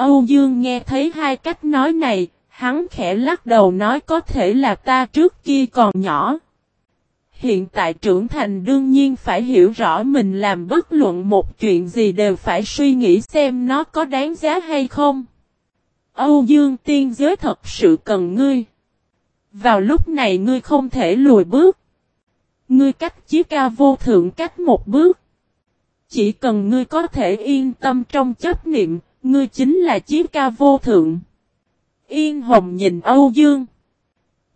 Âu Dương nghe thấy hai cách nói này, hắn khẽ lắc đầu nói có thể là ta trước kia còn nhỏ. Hiện tại trưởng thành đương nhiên phải hiểu rõ mình làm bất luận một chuyện gì đều phải suy nghĩ xem nó có đáng giá hay không. Âu Dương tiên giới thật sự cần ngươi. Vào lúc này ngươi không thể lùi bước. Ngươi cách chí cao vô thượng cách một bước. Chỉ cần ngươi có thể yên tâm trong chấp niệm, ngươi chính là chiếc ca vô thượng. Yên Hồng nhìn Âu Dương.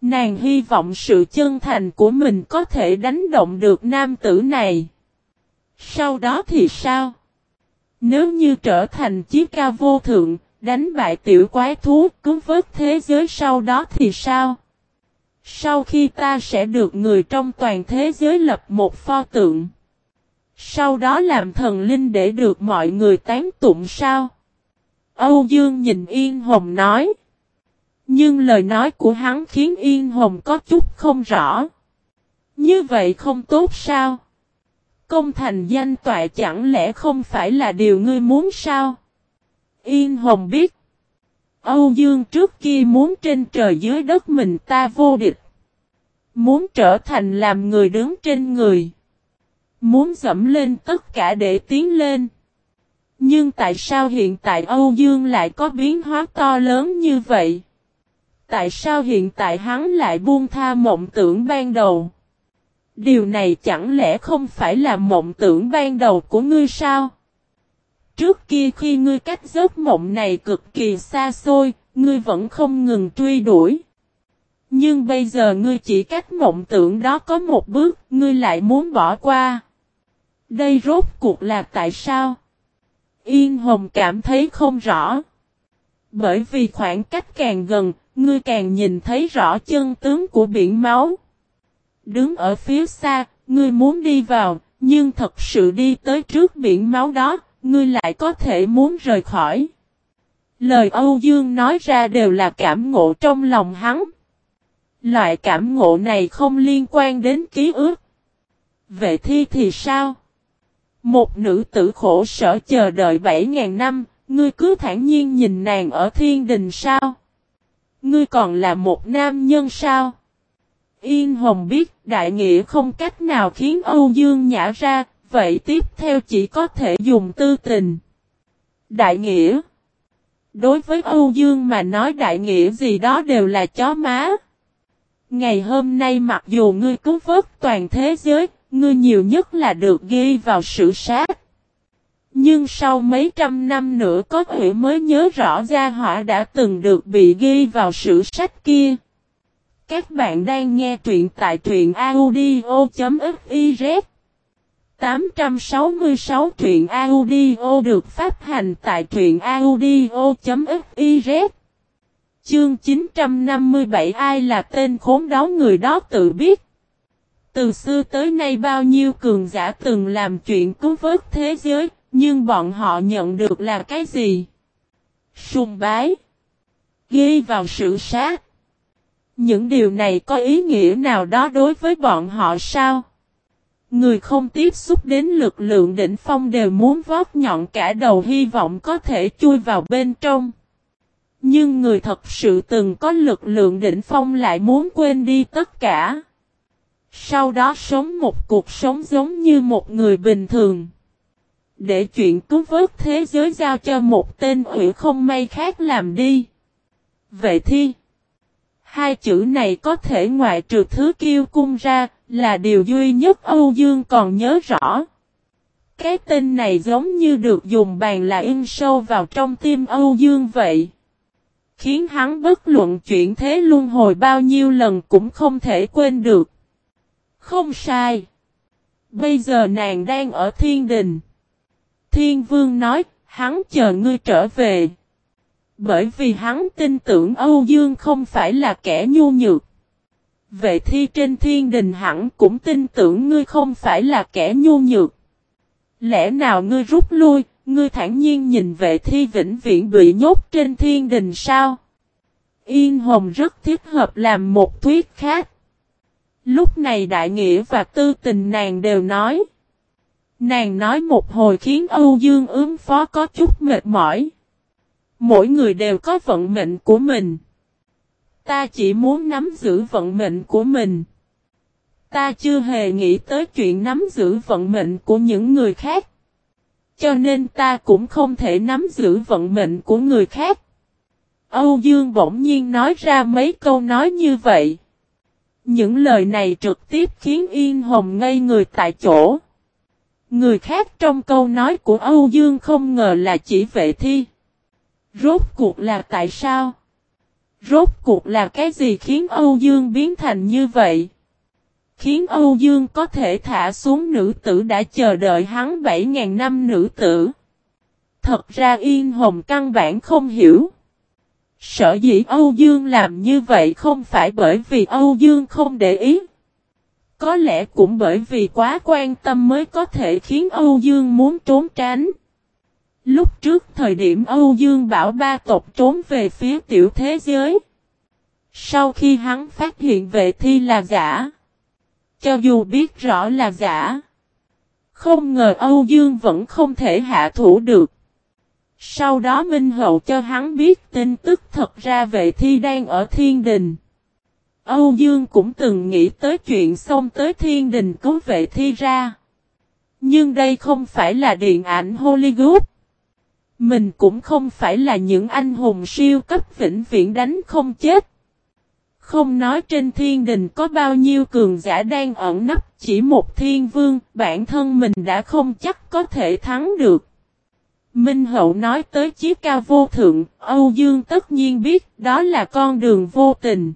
Nàng hy vọng sự chân thành của mình có thể đánh động được nam tử này. Sau đó thì sao? Nếu như trở thành chiếc ca vô thượng, đánh bại tiểu quái thú, cứu vớt thế giới sau đó thì sao? Sau khi ta sẽ được người trong toàn thế giới lập một pho tượng. Sau đó làm thần linh để được mọi người tán tụng sao? Âu Dương nhìn Yên Hồng nói. Nhưng lời nói của hắn khiến Yên Hồng có chút không rõ. Như vậy không tốt sao? Công thành danh tọa chẳng lẽ không phải là điều ngươi muốn sao? Yên Hồng biết. Âu Dương trước kia muốn trên trời dưới đất mình ta vô địch. Muốn trở thành làm người đứng trên người. Muốn dẫm lên tất cả để tiến lên. Nhưng tại sao hiện tại Âu Dương lại có biến hóa to lớn như vậy? Tại sao hiện tại hắn lại buông tha mộng tưởng ban đầu? Điều này chẳng lẽ không phải là mộng tưởng ban đầu của ngươi sao? Trước kia khi ngươi cách giấc mộng này cực kỳ xa xôi, ngươi vẫn không ngừng truy đuổi. Nhưng bây giờ ngươi chỉ cách mộng tưởng đó có một bước, ngươi lại muốn bỏ qua. Đây rốt cuộc là tại sao? Yên Hồng cảm thấy không rõ. Bởi vì khoảng cách càng gần, ngươi càng nhìn thấy rõ chân tướng của biển máu. Đứng ở phía xa, ngươi muốn đi vào, nhưng thật sự đi tới trước biển máu đó, ngươi lại có thể muốn rời khỏi. Lời Âu Dương nói ra đều là cảm ngộ trong lòng hắn. Loại cảm ngộ này không liên quan đến ký ức. Vệ thi thì sao? Một nữ tử khổ sở chờ đợi 7.000 năm, ngươi cứ thản nhiên nhìn nàng ở thiên đình sao? Ngươi còn là một nam nhân sao? Yên Hồng biết đại nghĩa không cách nào khiến Âu Dương nhả ra, vậy tiếp theo chỉ có thể dùng tư tình. Đại nghĩa Đối với Âu Dương mà nói đại nghĩa gì đó đều là chó má. Ngày hôm nay mặc dù ngươi cứu vớt toàn thế giới, ngươi nhiều nhất là được ghi vào sử sát. Nhưng sau mấy trăm năm nữa có thể mới nhớ rõ gia họ đã từng được bị ghi vào sử sách kia. Các bạn đang nghe truyện tại truyện audio.fiz 866 truyện audio được phát hành tại truyện audio.fiz Chương 957 ai là tên khốn đó người đó tự biết. Từ xưa tới nay bao nhiêu cường giả từng làm chuyện cứu vớt thế giới, nhưng bọn họ nhận được là cái gì? Sùng bái. Ghi vào sự sát. Những điều này có ý nghĩa nào đó đối với bọn họ sao? Người không tiếp xúc đến lực lượng đỉnh phong đều muốn vót nhọn cả đầu hy vọng có thể chui vào bên trong. Nhưng người thật sự từng có lực lượng đỉnh phong lại muốn quên đi tất cả. Sau đó sống một cuộc sống giống như một người bình thường. Để chuyện cứu vớt thế giới giao cho một tên ủy không may khác làm đi. Vậy thì, hai chữ này có thể ngoại trừ thứ kiêu cung ra, là điều duy nhất Âu Dương còn nhớ rõ. Cái tên này giống như được dùng bàn là in sâu vào trong tim Âu Dương vậy. Khiến hắn bất luận chuyện thế luân hồi bao nhiêu lần cũng không thể quên được. Không sai. Bây giờ nàng đang ở thiên đình. Thiên vương nói, hắn chờ ngươi trở về. Bởi vì hắn tin tưởng Âu Dương không phải là kẻ nhu nhược. Vệ thi trên thiên đình hẳn cũng tin tưởng ngươi không phải là kẻ nhu nhược. Lẽ nào ngươi rút lui, ngươi thản nhiên nhìn vệ thi vĩnh viễn bị nhốt trên thiên đình sao? Yên Hồng rất thích hợp làm một thuyết khác. Lúc này đại nghĩa và tư tình nàng đều nói. Nàng nói một hồi khiến Âu Dương ứng phó có chút mệt mỏi. Mỗi người đều có vận mệnh của mình. Ta chỉ muốn nắm giữ vận mệnh của mình. Ta chưa hề nghĩ tới chuyện nắm giữ vận mệnh của những người khác. Cho nên ta cũng không thể nắm giữ vận mệnh của người khác. Âu Dương bỗng nhiên nói ra mấy câu nói như vậy. Những lời này trực tiếp khiến Yên Hồng ngây người tại chỗ. Người khác trong câu nói của Âu Dương không ngờ là chỉ vệ thi. Rốt cuộc là tại sao? Rốt cuộc là cái gì khiến Âu Dương biến thành như vậy? Khiến Âu Dương có thể thả xuống nữ tử đã chờ đợi hắn 7.000 năm nữ tử. Thật ra Yên Hồng căn bản không hiểu. Sở dĩ Âu Dương làm như vậy không phải bởi vì Âu Dương không để ý. Có lẽ cũng bởi vì quá quan tâm mới có thể khiến Âu Dương muốn trốn tránh. Lúc trước thời điểm Âu Dương bảo ba tộc trốn về phía tiểu thế giới. Sau khi hắn phát hiện vệ thi là giả. Cho dù biết rõ là giả. Không ngờ Âu Dương vẫn không thể hạ thủ được. Sau đó Minh Hậu cho hắn biết tin tức thật ra vệ thi đang ở thiên đình. Âu Dương cũng từng nghĩ tới chuyện xông tới thiên đình cứu vệ thi ra. Nhưng đây không phải là điện ảnh Hollywood. Mình cũng không phải là những anh hùng siêu cấp vĩnh viễn đánh không chết. Không nói trên thiên đình có bao nhiêu cường giả đang ẩn nấp chỉ một thiên vương, bản thân mình đã không chắc có thể thắng được. Minh Hậu nói tới chiếc cao vô thượng, Âu Dương tất nhiên biết đó là con đường vô tình.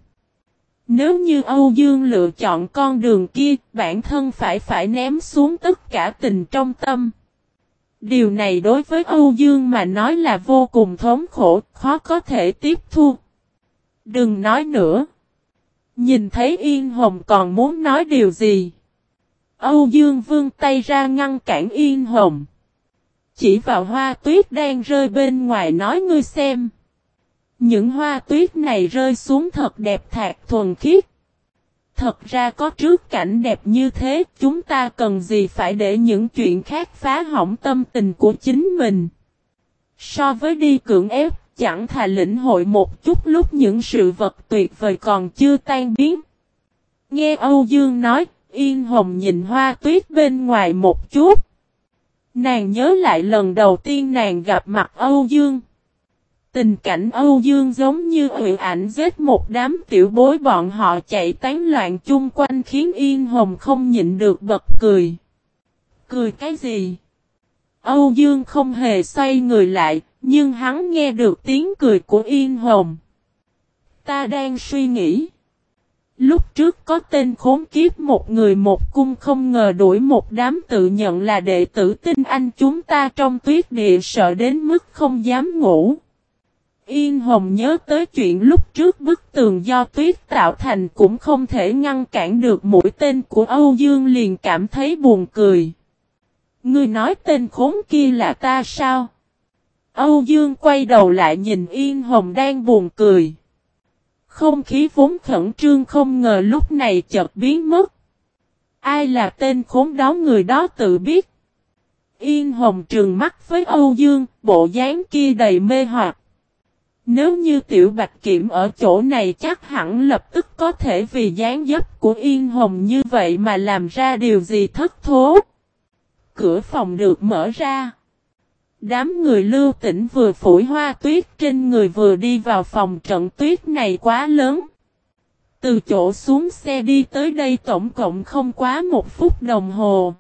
Nếu như Âu Dương lựa chọn con đường kia, bản thân phải phải ném xuống tất cả tình trong tâm. Điều này đối với Âu Dương mà nói là vô cùng thống khổ, khó có thể tiếp thu. Đừng nói nữa. Nhìn thấy Yên Hồng còn muốn nói điều gì. Âu Dương vương tay ra ngăn cản Yên Hồng. Chỉ vào hoa tuyết đang rơi bên ngoài nói ngươi xem. Những hoa tuyết này rơi xuống thật đẹp thạc thuần khiết. Thật ra có trước cảnh đẹp như thế, chúng ta cần gì phải để những chuyện khác phá hỏng tâm tình của chính mình. So với đi cưỡng ép, chẳng thà lĩnh hội một chút lúc những sự vật tuyệt vời còn chưa tan biến. Nghe Âu Dương nói, Yên Hồng nhìn hoa tuyết bên ngoài một chút. Nàng nhớ lại lần đầu tiên nàng gặp mặt Âu Dương. Tình cảnh Âu Dương giống như ủy ảnh giết một đám tiểu bối bọn họ chạy tán loạn chung quanh khiến Yên Hồng không nhịn được bật cười. Cười cái gì? Âu Dương không hề xoay người lại, nhưng hắn nghe được tiếng cười của Yên Hồng. Ta đang suy nghĩ. Lúc trước có tên khốn kiếp một người một cung không ngờ đuổi một đám tự nhận là đệ tử tinh anh chúng ta trong tuyết địa sợ đến mức không dám ngủ. Yên Hồng nhớ tới chuyện lúc trước bức tường do tuyết tạo thành cũng không thể ngăn cản được mũi tên của Âu Dương liền cảm thấy buồn cười. Ngươi nói tên khốn kia là ta sao? Âu Dương quay đầu lại nhìn Yên Hồng đang buồn cười. Không khí vốn khẩn trương không ngờ lúc này chợt biến mất. Ai là tên khốn đó người đó tự biết. Yên Hồng trường mắt với Âu Dương, bộ dáng kia đầy mê hoặc. Nếu như Tiểu Bạch Kiểm ở chỗ này chắc hẳn lập tức có thể vì dáng dấp của Yên Hồng như vậy mà làm ra điều gì thất thố. Cửa phòng được mở ra. Đám người lưu tỉnh vừa phủi hoa tuyết trên người vừa đi vào phòng trận tuyết này quá lớn. Từ chỗ xuống xe đi tới đây tổng cộng không quá một phút đồng hồ.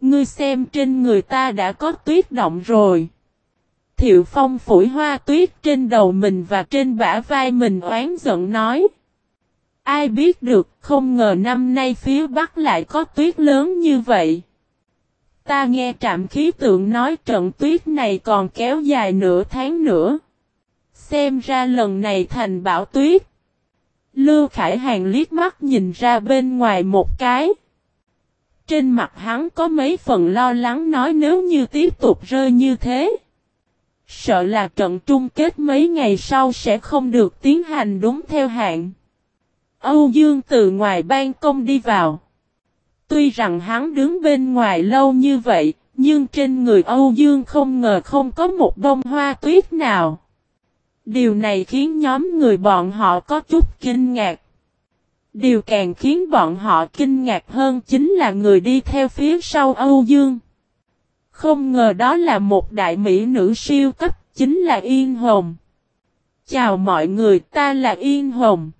Ngươi xem trên người ta đã có tuyết động rồi. Thiệu Phong phủi hoa tuyết trên đầu mình và trên bả vai mình oán giận nói. Ai biết được, không ngờ năm nay phía Bắc lại có tuyết lớn như vậy. Ta nghe trạm khí tượng nói trận tuyết này còn kéo dài nửa tháng nữa. Xem ra lần này thành bão tuyết. Lưu Khải Hàng liếc mắt nhìn ra bên ngoài một cái. Trên mặt hắn có mấy phần lo lắng nói nếu như tiếp tục rơi như thế. Sợ là trận chung kết mấy ngày sau sẽ không được tiến hành đúng theo hạn. Âu Dương từ ngoài ban công đi vào. Tuy rằng hắn đứng bên ngoài lâu như vậy, nhưng trên người Âu Dương không ngờ không có một bông hoa tuyết nào. Điều này khiến nhóm người bọn họ có chút kinh ngạc. Điều càng khiến bọn họ kinh ngạc hơn chính là người đi theo phía sau Âu Dương. Không ngờ đó là một đại mỹ nữ siêu cấp, chính là Yên Hồng. Chào mọi người, ta là Yên Hồng.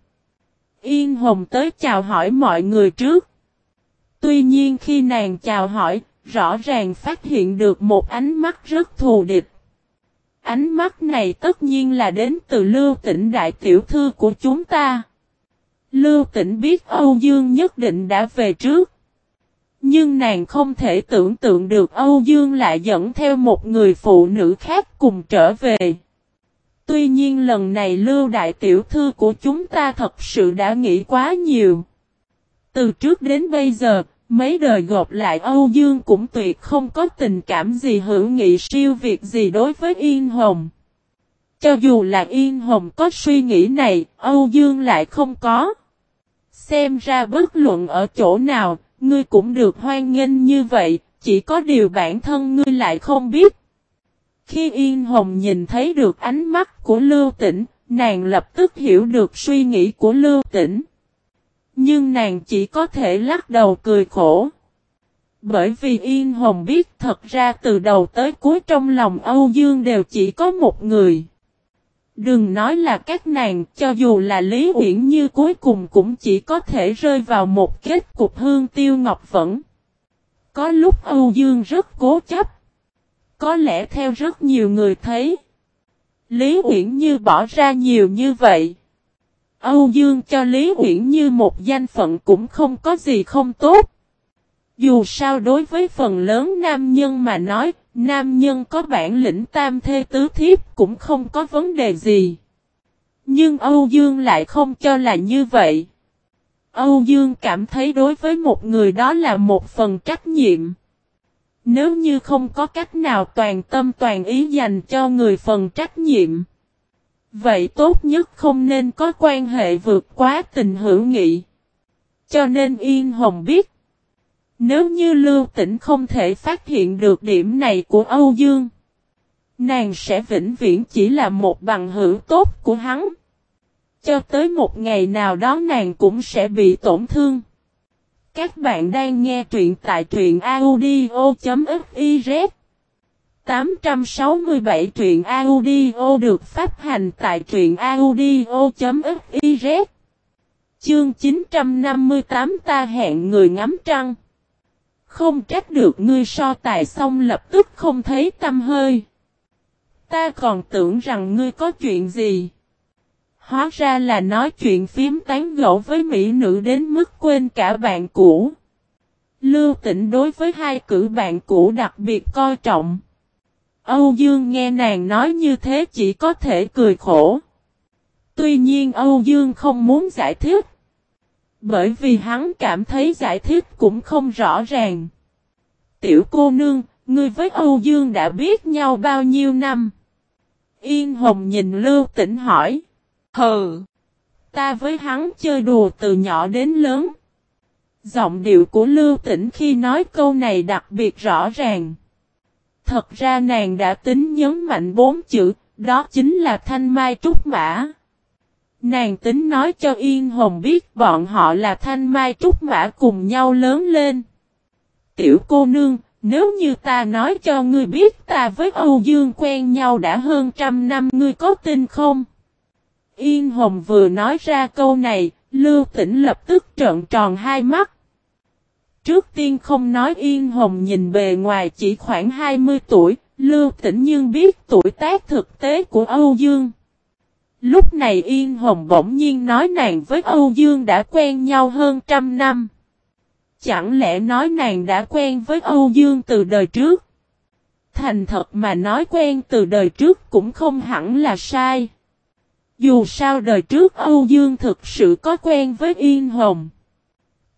Yên Hồng tới chào hỏi mọi người trước. Tuy nhiên khi nàng chào hỏi, rõ ràng phát hiện được một ánh mắt rất thù địch. Ánh mắt này tất nhiên là đến từ lưu tỉnh đại tiểu thư của chúng ta. Lưu tỉnh biết Âu Dương nhất định đã về trước. Nhưng nàng không thể tưởng tượng được Âu Dương lại dẫn theo một người phụ nữ khác cùng trở về. Tuy nhiên lần này lưu đại tiểu thư của chúng ta thật sự đã nghĩ quá nhiều. Từ trước đến bây giờ, mấy đời gộp lại Âu Dương cũng tuyệt không có tình cảm gì hữu nghị siêu việt gì đối với Yên Hồng. Cho dù là Yên Hồng có suy nghĩ này, Âu Dương lại không có. Xem ra bất luận ở chỗ nào, ngươi cũng được hoan nghênh như vậy, chỉ có điều bản thân ngươi lại không biết. Khi Yên Hồng nhìn thấy được ánh mắt của Lưu Tĩnh, nàng lập tức hiểu được suy nghĩ của Lưu Tĩnh. Nhưng nàng chỉ có thể lắc đầu cười khổ. Bởi vì Yên Hồng biết thật ra từ đầu tới cuối trong lòng Âu Dương đều chỉ có một người. Đừng nói là các nàng, cho dù là Lý Uyển Như cuối cùng cũng chỉ có thể rơi vào một kết cục hương tiêu ngọc vẫn. Có lúc Âu Dương rất cố chấp. Có lẽ theo rất nhiều người thấy. Lý Uyển Như bỏ ra nhiều như vậy. Âu Dương cho Lý Uyển Như một danh phận cũng không có gì không tốt. Dù sao đối với phần lớn nam nhân mà nói, nam nhân có bản lĩnh tam thê tứ thiếp cũng không có vấn đề gì. Nhưng Âu Dương lại không cho là như vậy. Âu Dương cảm thấy đối với một người đó là một phần trách nhiệm. Nếu như không có cách nào toàn tâm toàn ý dành cho người phần trách nhiệm. Vậy tốt nhất không nên có quan hệ vượt quá tình hữu nghị. Cho nên Yên Hồng biết. Nếu như Lưu Tĩnh không thể phát hiện được điểm này của Âu Dương. Nàng sẽ vĩnh viễn chỉ là một bằng hữu tốt của hắn. Cho tới một ngày nào đó nàng cũng sẽ bị tổn thương. Các bạn đang nghe truyện tại truyện audio.fif 867 truyện audio được phát hành tại truyện audio.fiz Chương 958 ta hẹn người ngắm trăng. Không trách được ngươi so tài xong lập tức không thấy tâm hơi. Ta còn tưởng rằng ngươi có chuyện gì. Hóa ra là nói chuyện phím tán gẫu với mỹ nữ đến mức quên cả bạn cũ. Lưu tĩnh đối với hai cử bạn cũ đặc biệt coi trọng. Âu Dương nghe nàng nói như thế chỉ có thể cười khổ. Tuy nhiên Âu Dương không muốn giải thích. Bởi vì hắn cảm thấy giải thích cũng không rõ ràng. Tiểu cô nương, ngươi với Âu Dương đã biết nhau bao nhiêu năm? Yên Hồng nhìn Lưu Tĩnh hỏi. Hừ, ta với hắn chơi đùa từ nhỏ đến lớn. Giọng điệu của Lưu Tĩnh khi nói câu này đặc biệt rõ ràng. Thật ra nàng đã tính nhấn mạnh bốn chữ, đó chính là thanh mai trúc mã. Nàng tính nói cho Yên Hồng biết bọn họ là thanh mai trúc mã cùng nhau lớn lên. Tiểu cô nương, nếu như ta nói cho ngươi biết ta với Âu Dương quen nhau đã hơn trăm năm ngươi có tin không? Yên Hồng vừa nói ra câu này, Lưu Tĩnh lập tức trợn tròn hai mắt. Trước tiên không nói Yên Hồng nhìn bề ngoài chỉ khoảng 20 tuổi, Lưu Tĩnh Nhưng biết tuổi tác thực tế của Âu Dương. Lúc này Yên Hồng bỗng nhiên nói nàng với Âu Dương đã quen nhau hơn trăm năm. Chẳng lẽ nói nàng đã quen với Âu Dương từ đời trước? Thành thật mà nói quen từ đời trước cũng không hẳn là sai. Dù sao đời trước Âu Dương thực sự có quen với Yên Hồng.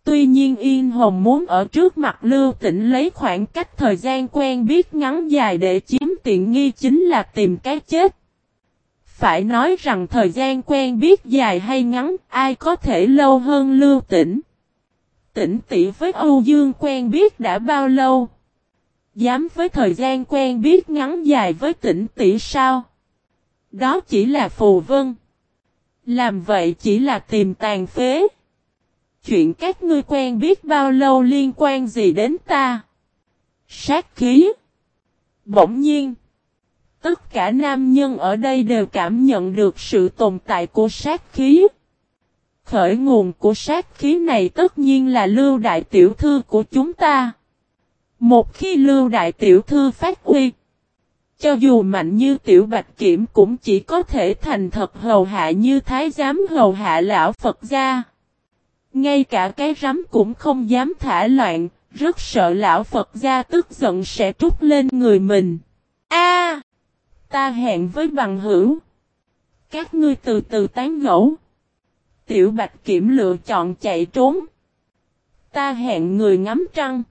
Tuy nhiên Yên Hồng muốn ở trước mặt Lưu Tĩnh lấy khoảng cách thời gian quen biết ngắn dài để chiếm tiện nghi chính là tìm cái chết. Phải nói rằng thời gian quen biết dài hay ngắn, ai có thể lâu hơn Lưu Tĩnh. Tĩnh tỷ với Âu Dương quen biết đã bao lâu? Dám với thời gian quen biết ngắn dài với tĩnh tỷ sao? Đó chỉ là phù vân. Làm vậy chỉ là tìm tàn phế. Chuyện các ngươi quen biết bao lâu liên quan gì đến ta? Sát khí. Bỗng nhiên. Tất cả nam nhân ở đây đều cảm nhận được sự tồn tại của sát khí. Khởi nguồn của sát khí này tất nhiên là lưu đại tiểu thư của chúng ta. Một khi lưu đại tiểu thư phát huy, cho dù mạnh như tiểu bạch kiểm cũng chỉ có thể thành thật hầu hạ như thái giám hầu hạ lão Phật gia. Ngay cả cái rắm cũng không dám thả loạn, rất sợ lão Phật gia tức giận sẽ trút lên người mình. A, Ta hẹn với bằng hữu. Các ngươi từ từ tán gẫu. Tiểu Bạch Kiểm lựa chọn chạy trốn. Ta hẹn người ngắm trăng.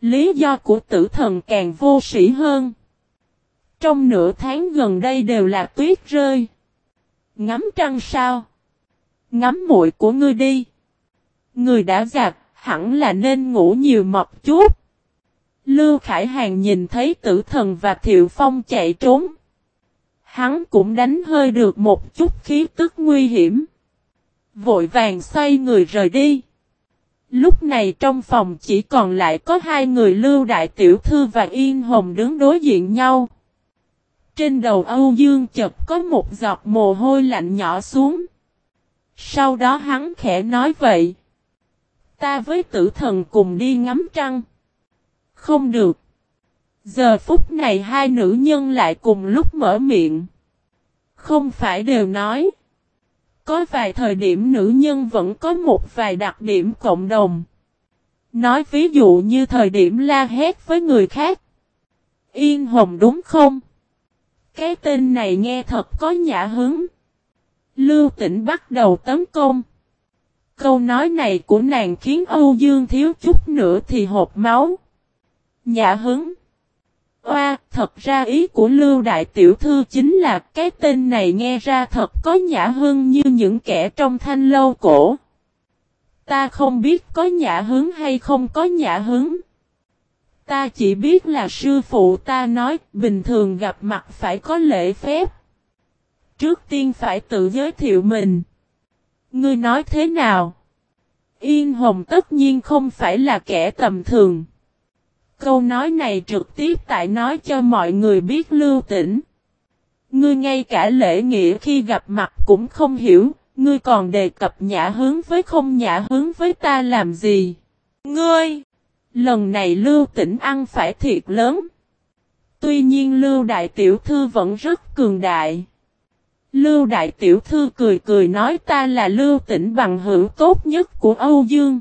Lý do của tử thần càng vô sĩ hơn. Trong nửa tháng gần đây đều là tuyết rơi. Ngắm trăng sao? Ngắm muội của ngươi đi. Người đã gặp, hẳn là nên ngủ nhiều mọc chút. Lưu Khải Hàn nhìn thấy tử thần và Thiệu Phong chạy trốn. Hắn cũng đánh hơi được một chút khí tức nguy hiểm. Vội vàng xoay người rời đi. Lúc này trong phòng chỉ còn lại có hai người Lưu Đại Tiểu Thư và Yên Hồng đứng đối diện nhau. Trên đầu Âu Dương chợt có một giọt mồ hôi lạnh nhỏ xuống. Sau đó hắn khẽ nói vậy. Ta với tử thần cùng đi ngắm trăng. Không được. Giờ phút này hai nữ nhân lại cùng lúc mở miệng. Không phải đều nói. Có vài thời điểm nữ nhân vẫn có một vài đặc điểm cộng đồng. Nói ví dụ như thời điểm la hét với người khác. Yên hồng đúng không? Cái tên này nghe thật có nhã hứng. Lưu tỉnh bắt đầu tấn công. Câu nói này của nàng khiến Âu Dương thiếu chút nữa thì hộp máu. Nhã hứng. Oa, thật ra ý của Lưu Đại Tiểu Thư chính là cái tên này nghe ra thật có nhã hương như những kẻ trong thanh lâu cổ. Ta không biết có nhã hứng hay không có nhã hứng. Ta chỉ biết là sư phụ ta nói bình thường gặp mặt phải có lễ phép. Trước tiên phải tự giới thiệu mình. Ngươi nói thế nào? Yên Hồng tất nhiên không phải là kẻ tầm thường. Câu nói này trực tiếp tại nói cho mọi người biết lưu tỉnh. Ngươi ngay cả lễ nghĩa khi gặp mặt cũng không hiểu, ngươi còn đề cập nhã hướng với không nhã hướng với ta làm gì. Ngươi! Lần này lưu tỉnh ăn phải thiệt lớn. Tuy nhiên lưu đại tiểu thư vẫn rất cường đại. Lưu đại tiểu thư cười cười nói ta là lưu tỉnh bằng hữu tốt nhất của Âu Dương.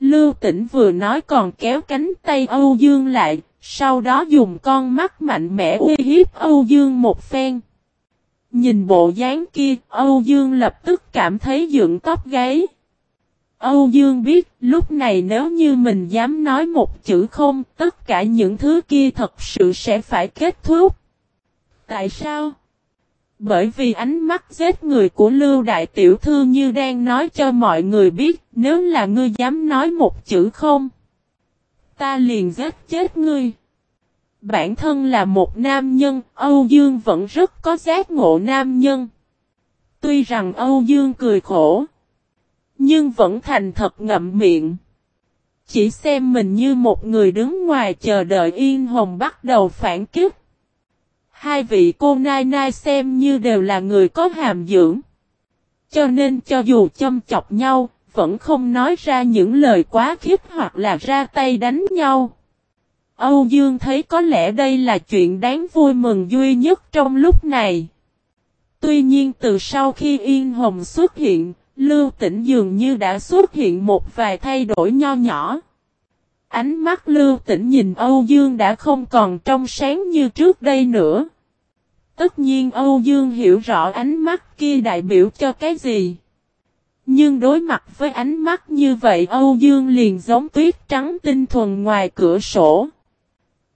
Lưu tỉnh vừa nói còn kéo cánh tay Âu Dương lại, sau đó dùng con mắt mạnh mẽ uy hiếp Âu Dương một phen. Nhìn bộ dáng kia, Âu Dương lập tức cảm thấy dựng tóc gáy. Âu Dương biết lúc này nếu như mình dám nói một chữ không, tất cả những thứ kia thật sự sẽ phải kết thúc. Tại sao? Bởi vì ánh mắt giết người của Lưu Đại Tiểu Thư như đang nói cho mọi người biết, nếu là ngươi dám nói một chữ không, ta liền giết chết ngươi. Bản thân là một nam nhân, Âu Dương vẫn rất có giác ngộ nam nhân. Tuy rằng Âu Dương cười khổ, nhưng vẫn thành thật ngậm miệng. Chỉ xem mình như một người đứng ngoài chờ đợi Yên Hồng bắt đầu phản kích. Hai vị cô nai nai xem như đều là người có hàm dưỡng. Cho nên cho dù châm chọc nhau, vẫn không nói ra những lời quá khiếp hoặc là ra tay đánh nhau. Âu Dương thấy có lẽ đây là chuyện đáng vui mừng duy nhất trong lúc này. Tuy nhiên từ sau khi Yên Hồng xuất hiện, Lưu Tĩnh dường như đã xuất hiện một vài thay đổi nho nhỏ. Ánh mắt Lưu Tĩnh nhìn Âu Dương đã không còn trong sáng như trước đây nữa. Tất nhiên Âu Dương hiểu rõ ánh mắt kia đại biểu cho cái gì. Nhưng đối mặt với ánh mắt như vậy Âu Dương liền giống tuyết trắng tinh thuần ngoài cửa sổ.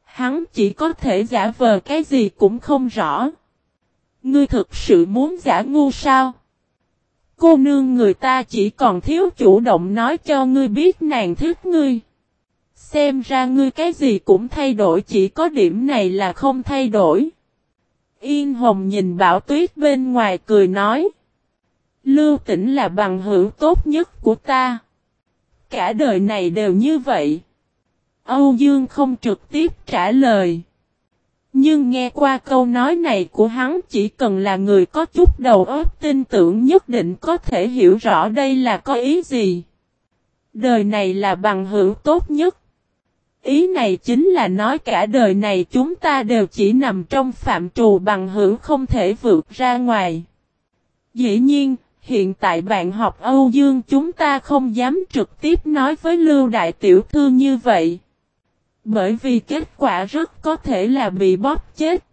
Hắn chỉ có thể giả vờ cái gì cũng không rõ. Ngươi thực sự muốn giả ngu sao? Cô nương người ta chỉ còn thiếu chủ động nói cho ngươi biết nàng thích ngươi. Xem ra ngươi cái gì cũng thay đổi, chỉ có điểm này là không thay đổi. Yên Hồng nhìn Bảo Tuyết bên ngoài cười nói. Lưu tỉnh là bằng hữu tốt nhất của ta. Cả đời này đều như vậy. Âu Dương không trực tiếp trả lời. Nhưng nghe qua câu nói này của hắn, chỉ cần là người có chút đầu óc tin tưởng nhất định có thể hiểu rõ đây là có ý gì. Đời này là bằng hữu tốt nhất. Ý này chính là nói cả đời này chúng ta đều chỉ nằm trong phạm trù bằng hữu không thể vượt ra ngoài. Dĩ nhiên, hiện tại bạn học Âu Dương chúng ta không dám trực tiếp nói với Lưu Đại Tiểu Thư như vậy. Bởi vì kết quả rất có thể là bị bóp chết.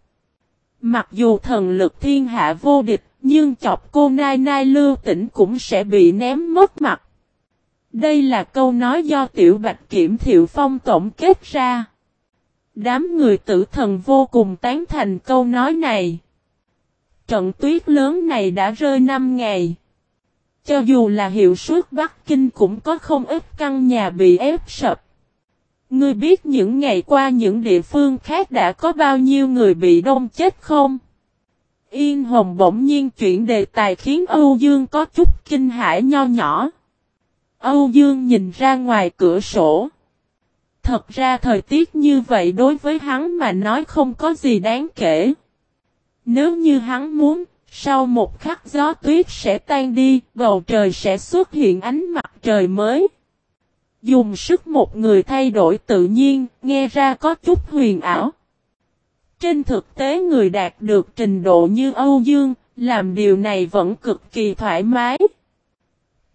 Mặc dù thần lực thiên hạ vô địch, nhưng chọc cô Nai Nai lưu tỉnh cũng sẽ bị ném mất mặt. Đây là câu nói do Tiểu Bạch Kiểm Thiệu Phong tổng kết ra. Đám người tử thần vô cùng tán thành câu nói này. Trận tuyết lớn này đã rơi 5 ngày. Cho dù là hiệu suất Bắc Kinh cũng có không ít căn nhà bị ép sập. Ngươi biết những ngày qua những địa phương khác đã có bao nhiêu người bị đông chết không? Yên Hồng bỗng nhiên chuyển đề tài khiến Âu Dương có chút kinh hãi nho nhỏ. Âu Dương nhìn ra ngoài cửa sổ. Thật ra thời tiết như vậy đối với hắn mà nói không có gì đáng kể. Nếu như hắn muốn, sau một khắc gió tuyết sẽ tan đi, bầu trời sẽ xuất hiện ánh mặt trời mới. Dùng sức một người thay đổi tự nhiên, nghe ra có chút huyền ảo. Trên thực tế người đạt được trình độ như Âu Dương, làm điều này vẫn cực kỳ thoải mái.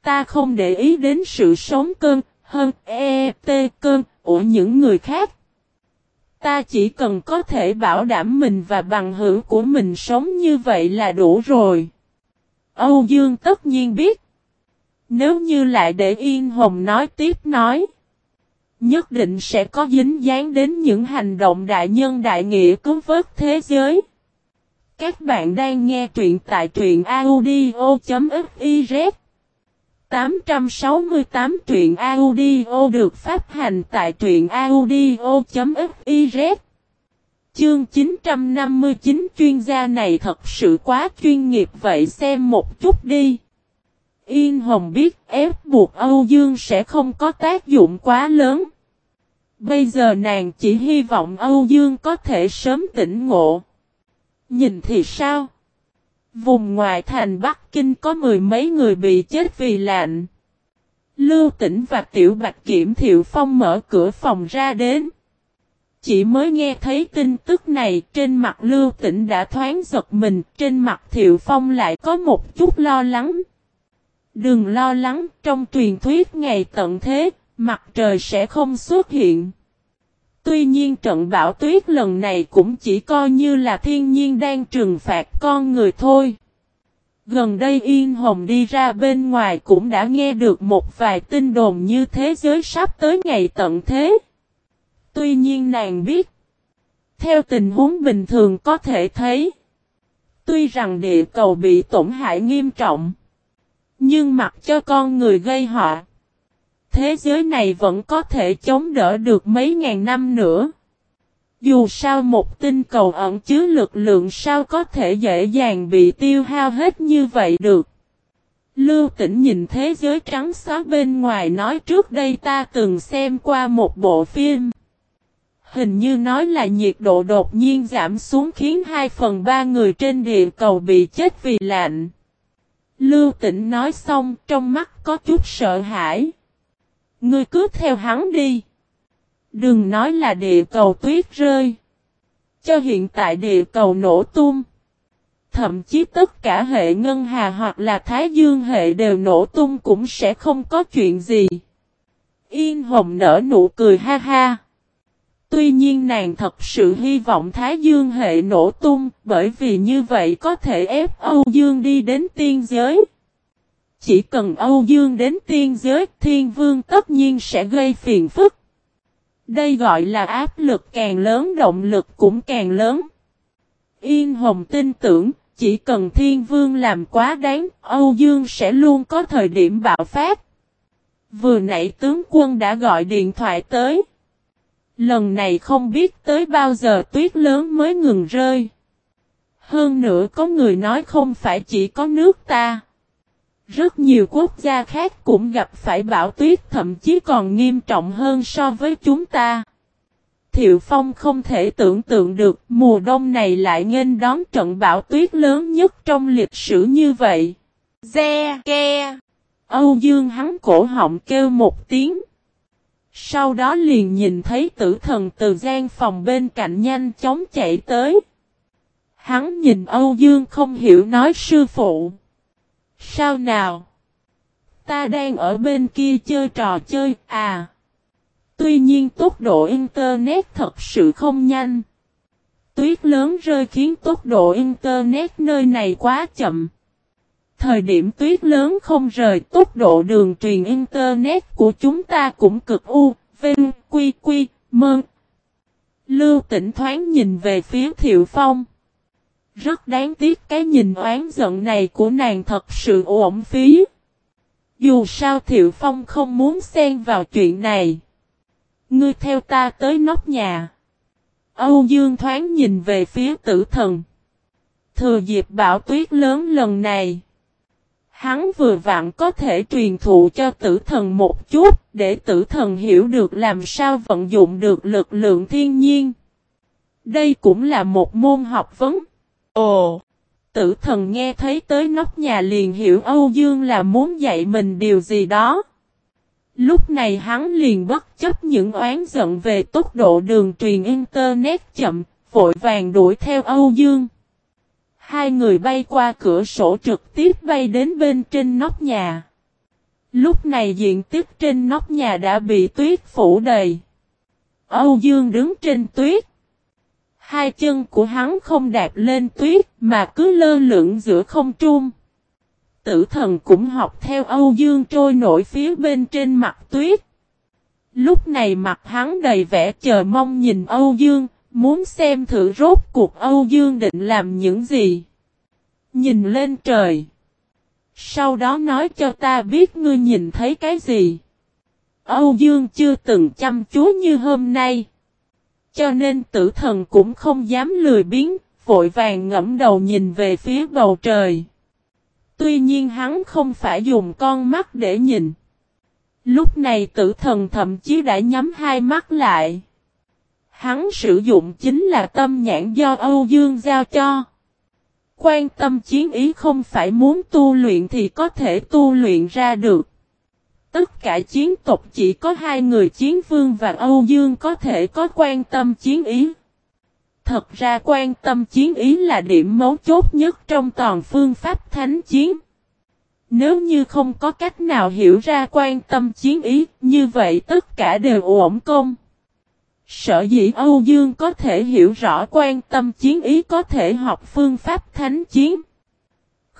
Ta không để ý đến sự sống cơn, hơn e, t cơn, của những người khác. Ta chỉ cần có thể bảo đảm mình và bằng hữu của mình sống như vậy là đủ rồi. Âu Dương tất nhiên biết. Nếu như lại để Yên Hồng nói tiếp nói. Nhất định sẽ có dính dáng đến những hành động đại nhân đại nghĩa cứu vớt thế giới. Các bạn đang nghe truyện tại truyện audio.fif 868 truyện audio được phát hành tại truyện audio.fiz Chương 959 chuyên gia này thật sự quá chuyên nghiệp, vậy xem một chút đi. Yên Hồng biết ép buộc Âu Dương sẽ không có tác dụng quá lớn. Bây giờ nàng chỉ hy vọng Âu Dương có thể sớm tỉnh ngộ. Nhìn thì sao? Vùng ngoài thành Bắc Kinh có mười mấy người bị chết vì lạnh. Lưu Tĩnh và Tiểu Bạch Kiểm Thiệu Phong mở cửa phòng ra đến. Chỉ mới nghe thấy tin tức này trên mặt Lưu Tĩnh đã thoáng giật mình, trên mặt Thiệu Phong lại có một chút lo lắng. Đừng lo lắng, trong truyền thuyết ngày tận thế, mặt trời sẽ không xuất hiện. Tuy nhiên trận bão tuyết lần này cũng chỉ coi như là thiên nhiên đang trừng phạt con người thôi. Gần đây Yên Hồng đi ra bên ngoài cũng đã nghe được một vài tin đồn như thế giới sắp tới ngày tận thế. Tuy nhiên nàng biết, theo tình huống bình thường có thể thấy, tuy rằng địa cầu bị tổn hại nghiêm trọng, nhưng mặc cho con người gây họa, thế giới này vẫn có thể chống đỡ được mấy ngàn năm nữa. Dù sao một tinh cầu ẩn chứa lực lượng sao có thể dễ dàng bị tiêu hao hết như vậy được. Lưu tỉnh nhìn thế giới trắng xóa bên ngoài nói trước đây ta từng xem qua một bộ phim. Hình như nói là nhiệt độ đột nhiên giảm xuống khiến 2 phần 3 người trên địa cầu bị chết vì lạnh. Lưu tỉnh nói xong, trong mắt có chút sợ hãi. Ngươi cứ theo hắn đi. Đừng nói là địa cầu tuyết rơi. Cho hiện tại địa cầu nổ tung. Thậm chí tất cả hệ ngân hà hoặc là thái dương hệ đều nổ tung cũng sẽ không có chuyện gì. Yên Hồng nở nụ cười ha ha. Tuy nhiên nàng thật sự hy vọng Thái Dương hệ nổ tung, bởi vì như vậy có thể ép Âu Dương đi đến tiên giới. Chỉ cần Âu Dương đến tiên giới, thiên vương tất nhiên sẽ gây phiền phức. Đây gọi là áp lực càng lớn động lực cũng càng lớn. Yên Hồng tin tưởng, chỉ cần thiên vương làm quá đáng, Âu Dương sẽ luôn có thời điểm bạo phát. Vừa nãy tướng quân đã gọi điện thoại tới. Lần này không biết tới bao giờ tuyết lớn mới ngừng rơi. Hơn nữa có người nói không phải chỉ có nước ta. Rất nhiều quốc gia khác cũng gặp phải bão tuyết, thậm chí còn nghiêm trọng hơn so với chúng ta. Thiệu Phong không thể tưởng tượng được, mùa đông này lại nghênh đón trận bão tuyết lớn nhất trong lịch sử như vậy. Ze ke. Âu Dương hắn cổ họng kêu một tiếng. Sau đó liền nhìn thấy tử thần từ gian phòng bên cạnh nhanh chóng chạy tới. Hắn nhìn Âu Dương không hiểu nói sư phụ. Sao nào? Ta đang ở bên kia chơi trò chơi à? Tuy nhiên tốc độ Internet thật sự không nhanh. Tuyết lớn rơi khiến tốc độ Internet nơi này quá chậm. Thời điểm tuyết lớn không rời tốc độ đường truyền Internet của chúng ta cũng cực u, vinh, quy quy, mơn. Lưu tỉnh thoáng nhìn về phía Thiệu Phong. Rất đáng tiếc cái nhìn oán giận này của nàng thật sự uổng phí. Dù sao Thiệu Phong không muốn xen vào chuyện này. Ngươi theo ta tới nóc nhà. Âu Dương thoáng nhìn về phía tử thần. Thừa dịp bão tuyết lớn lần này. Hắn vừa vặn có thể truyền thụ cho tử thần một chút để tử thần hiểu được làm sao vận dụng được lực lượng thiên nhiên. Đây cũng là một môn học vấn. Ồ! Tử thần nghe thấy tới nóc nhà liền hiểu Âu Dương là muốn dạy mình điều gì đó. Lúc này hắn liền bất chấp những oán giận về tốc độ đường truyền Internet chậm, vội vàng đuổi theo Âu Dương. Hai người bay qua cửa sổ trực tiếp bay đến bên trên nóc nhà. Lúc này diện tích trên nóc nhà đã bị tuyết phủ đầy. Âu Dương đứng trên tuyết. Hai chân của hắn không đạp lên tuyết mà cứ lơ lửng giữa không trung. Tử thần cũng học theo Âu Dương trôi nổi phía bên trên mặt tuyết. Lúc này mặt hắn đầy vẻ chờ mong nhìn Âu Dương, muốn xem thử rốt cuộc Âu Dương định làm những gì. Nhìn lên trời. Sau đó nói cho ta biết ngươi nhìn thấy cái gì. Âu Dương chưa từng chăm chú như hôm nay. Cho nên tử thần cũng không dám lười biếng, vội vàng ngẫm đầu nhìn về phía bầu trời. Tuy nhiên hắn không phải dùng con mắt để nhìn. Lúc này tử thần thậm chí đã nhắm hai mắt lại. Hắn sử dụng chính là tâm nhãn do Âu Dương giao cho. Quan tâm chiến ý không phải muốn tu luyện thì có thể tu luyện ra được. Tất cả chiến tộc chỉ có hai người chiến vương và Âu Dương có thể có quan tâm chiến ý. Thật ra quan tâm chiến ý là điểm mấu chốt nhất trong toàn phương pháp thánh chiến. Nếu như không có cách nào hiểu ra quan tâm chiến ý, như vậy tất cả đều ổn công. Sở dĩ Âu Dương có thể hiểu rõ quan tâm chiến ý có thể học phương pháp thánh chiến.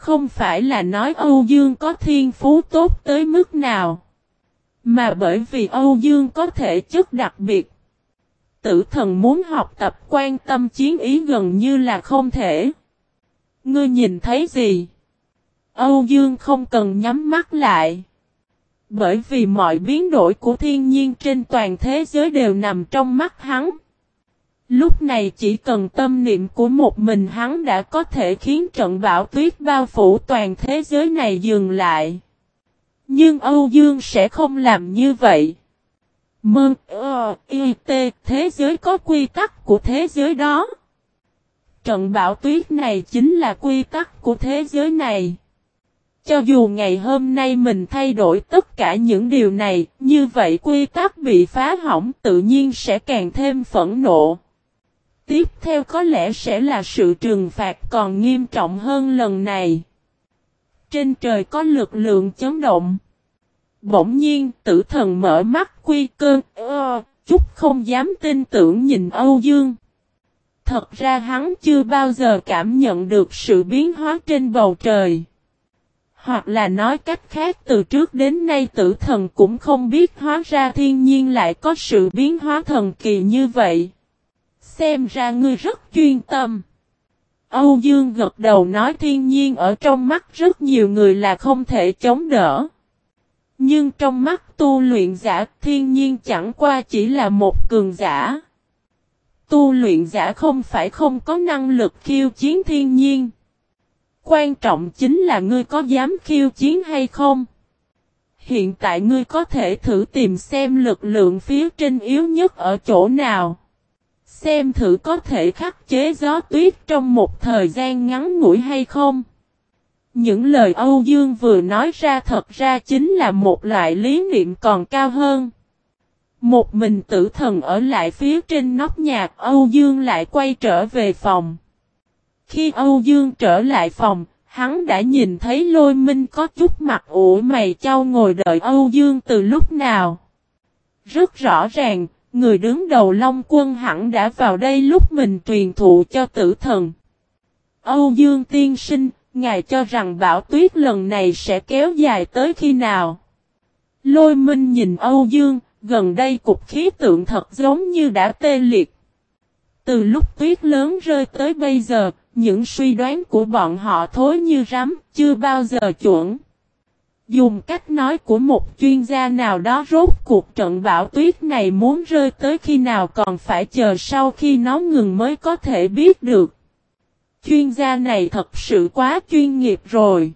Không phải là nói Âu Dương có thiên phú tốt tới mức nào. Mà bởi vì Âu Dương có thể chất đặc biệt. Tử thần muốn học tập quan tâm chiến ý gần như là không thể. Ngươi nhìn thấy gì? Âu Dương không cần nhắm mắt lại. Bởi vì mọi biến đổi của thiên nhiên trên toàn thế giới đều nằm trong mắt hắn. Lúc này chỉ cần tâm niệm của một mình hắn đã có thể khiến trận bão tuyết bao phủ toàn thế giới này dừng lại. Nhưng Âu Dương sẽ không làm như vậy. Mơ, ơ, y, tê, thế giới có quy tắc của thế giới đó. Trận bão tuyết này chính là quy tắc của thế giới này. Cho dù ngày hôm nay mình thay đổi tất cả những điều này, như vậy quy tắc bị phá hỏng tự nhiên sẽ càng thêm phẫn nộ. Tiếp theo có lẽ sẽ là sự trừng phạt còn nghiêm trọng hơn lần này. Trên trời có lực lượng chấn động. Bỗng nhiên tử thần mở mắt quy cơn, ơ, chút không dám tin tưởng nhìn Âu Dương. Thật ra hắn chưa bao giờ cảm nhận được sự biến hóa trên bầu trời. Hoặc là nói cách khác từ trước đến nay tử thần cũng không biết hóa ra thiên nhiên lại có sự biến hóa thần kỳ như vậy. Xem ra ngươi rất chuyên tâm. Âu Dương gật đầu nói thiên nhiên ở trong mắt rất nhiều người là không thể chống đỡ. Nhưng trong mắt tu luyện giả, thiên nhiên chẳng qua chỉ là một cường giả. tu luyện giả không phải không có năng lực khiêu chiến thiên nhiên. Quan trọng chính là ngươi có dám khiêu chiến hay không. Hiện tại ngươi có thể thử tìm xem lực lượng phía trên yếu nhất ở chỗ nào. Xem thử có thể khắc chế gió tuyết trong một thời gian ngắn ngủi hay không. Những lời Âu Dương vừa nói ra thật ra chính là một loại lý niệm còn cao hơn. Một mình tử thần ở lại phía trên nóc nhạc Âu Dương lại quay trở về phòng. Khi Âu Dương trở lại phòng, hắn đã nhìn thấy lôi minh có chút mặt ủ mày trao ngồi đợi Âu Dương từ lúc nào. Rất rõ ràng, người đứng đầu Long quân hẳn đã vào đây lúc mình truyền thụ cho tử thần. Âu Dương tiên sinh, ngài cho rằng bão tuyết lần này sẽ kéo dài tới khi nào? Lôi minh nhìn Âu Dương, gần đây cục khí tượng thật giống như đã tê liệt. Từ lúc tuyết lớn rơi tới bây giờ, những suy đoán của bọn họ thối như rắm, chưa bao giờ chuẩn. Dùng cách nói của một chuyên gia nào đó rốt cuộc trận bão tuyết này muốn rơi tới khi nào còn phải chờ sau khi nó ngừng mới có thể biết được. Chuyên gia này thật sự quá chuyên nghiệp rồi.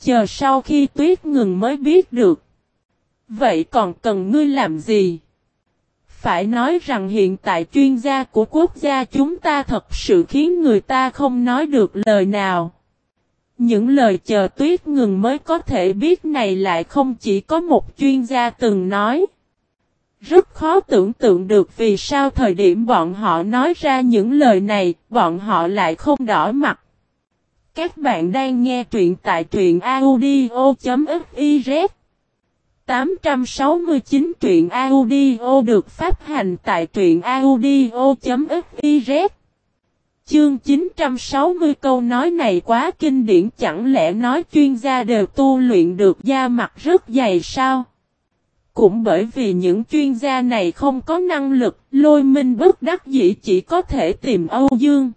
Chờ sau khi tuyết ngừng mới biết được. Vậy còn cần ngươi làm gì? Phải nói rằng hiện tại chuyên gia của quốc gia chúng ta thật sự khiến người ta không nói được lời nào. Những lời chờ tuyết ngừng mới có thể biết này lại không chỉ có một chuyên gia từng nói. Rất khó tưởng tượng được vì sao thời điểm bọn họ nói ra những lời này, bọn họ lại không đỏ mặt. Các bạn đang nghe truyện tại truyện audio.fiz 869 truyện audio được phát hành tại truyện audio.fiz Chương 960 câu nói này quá kinh điển chẳng lẽ nói chuyên gia đều tu luyện được da mặt rất dày sao? Cũng bởi vì những chuyên gia này không có năng lực, lôi minh bất đắc dĩ chỉ có thể tìm Âu Dương.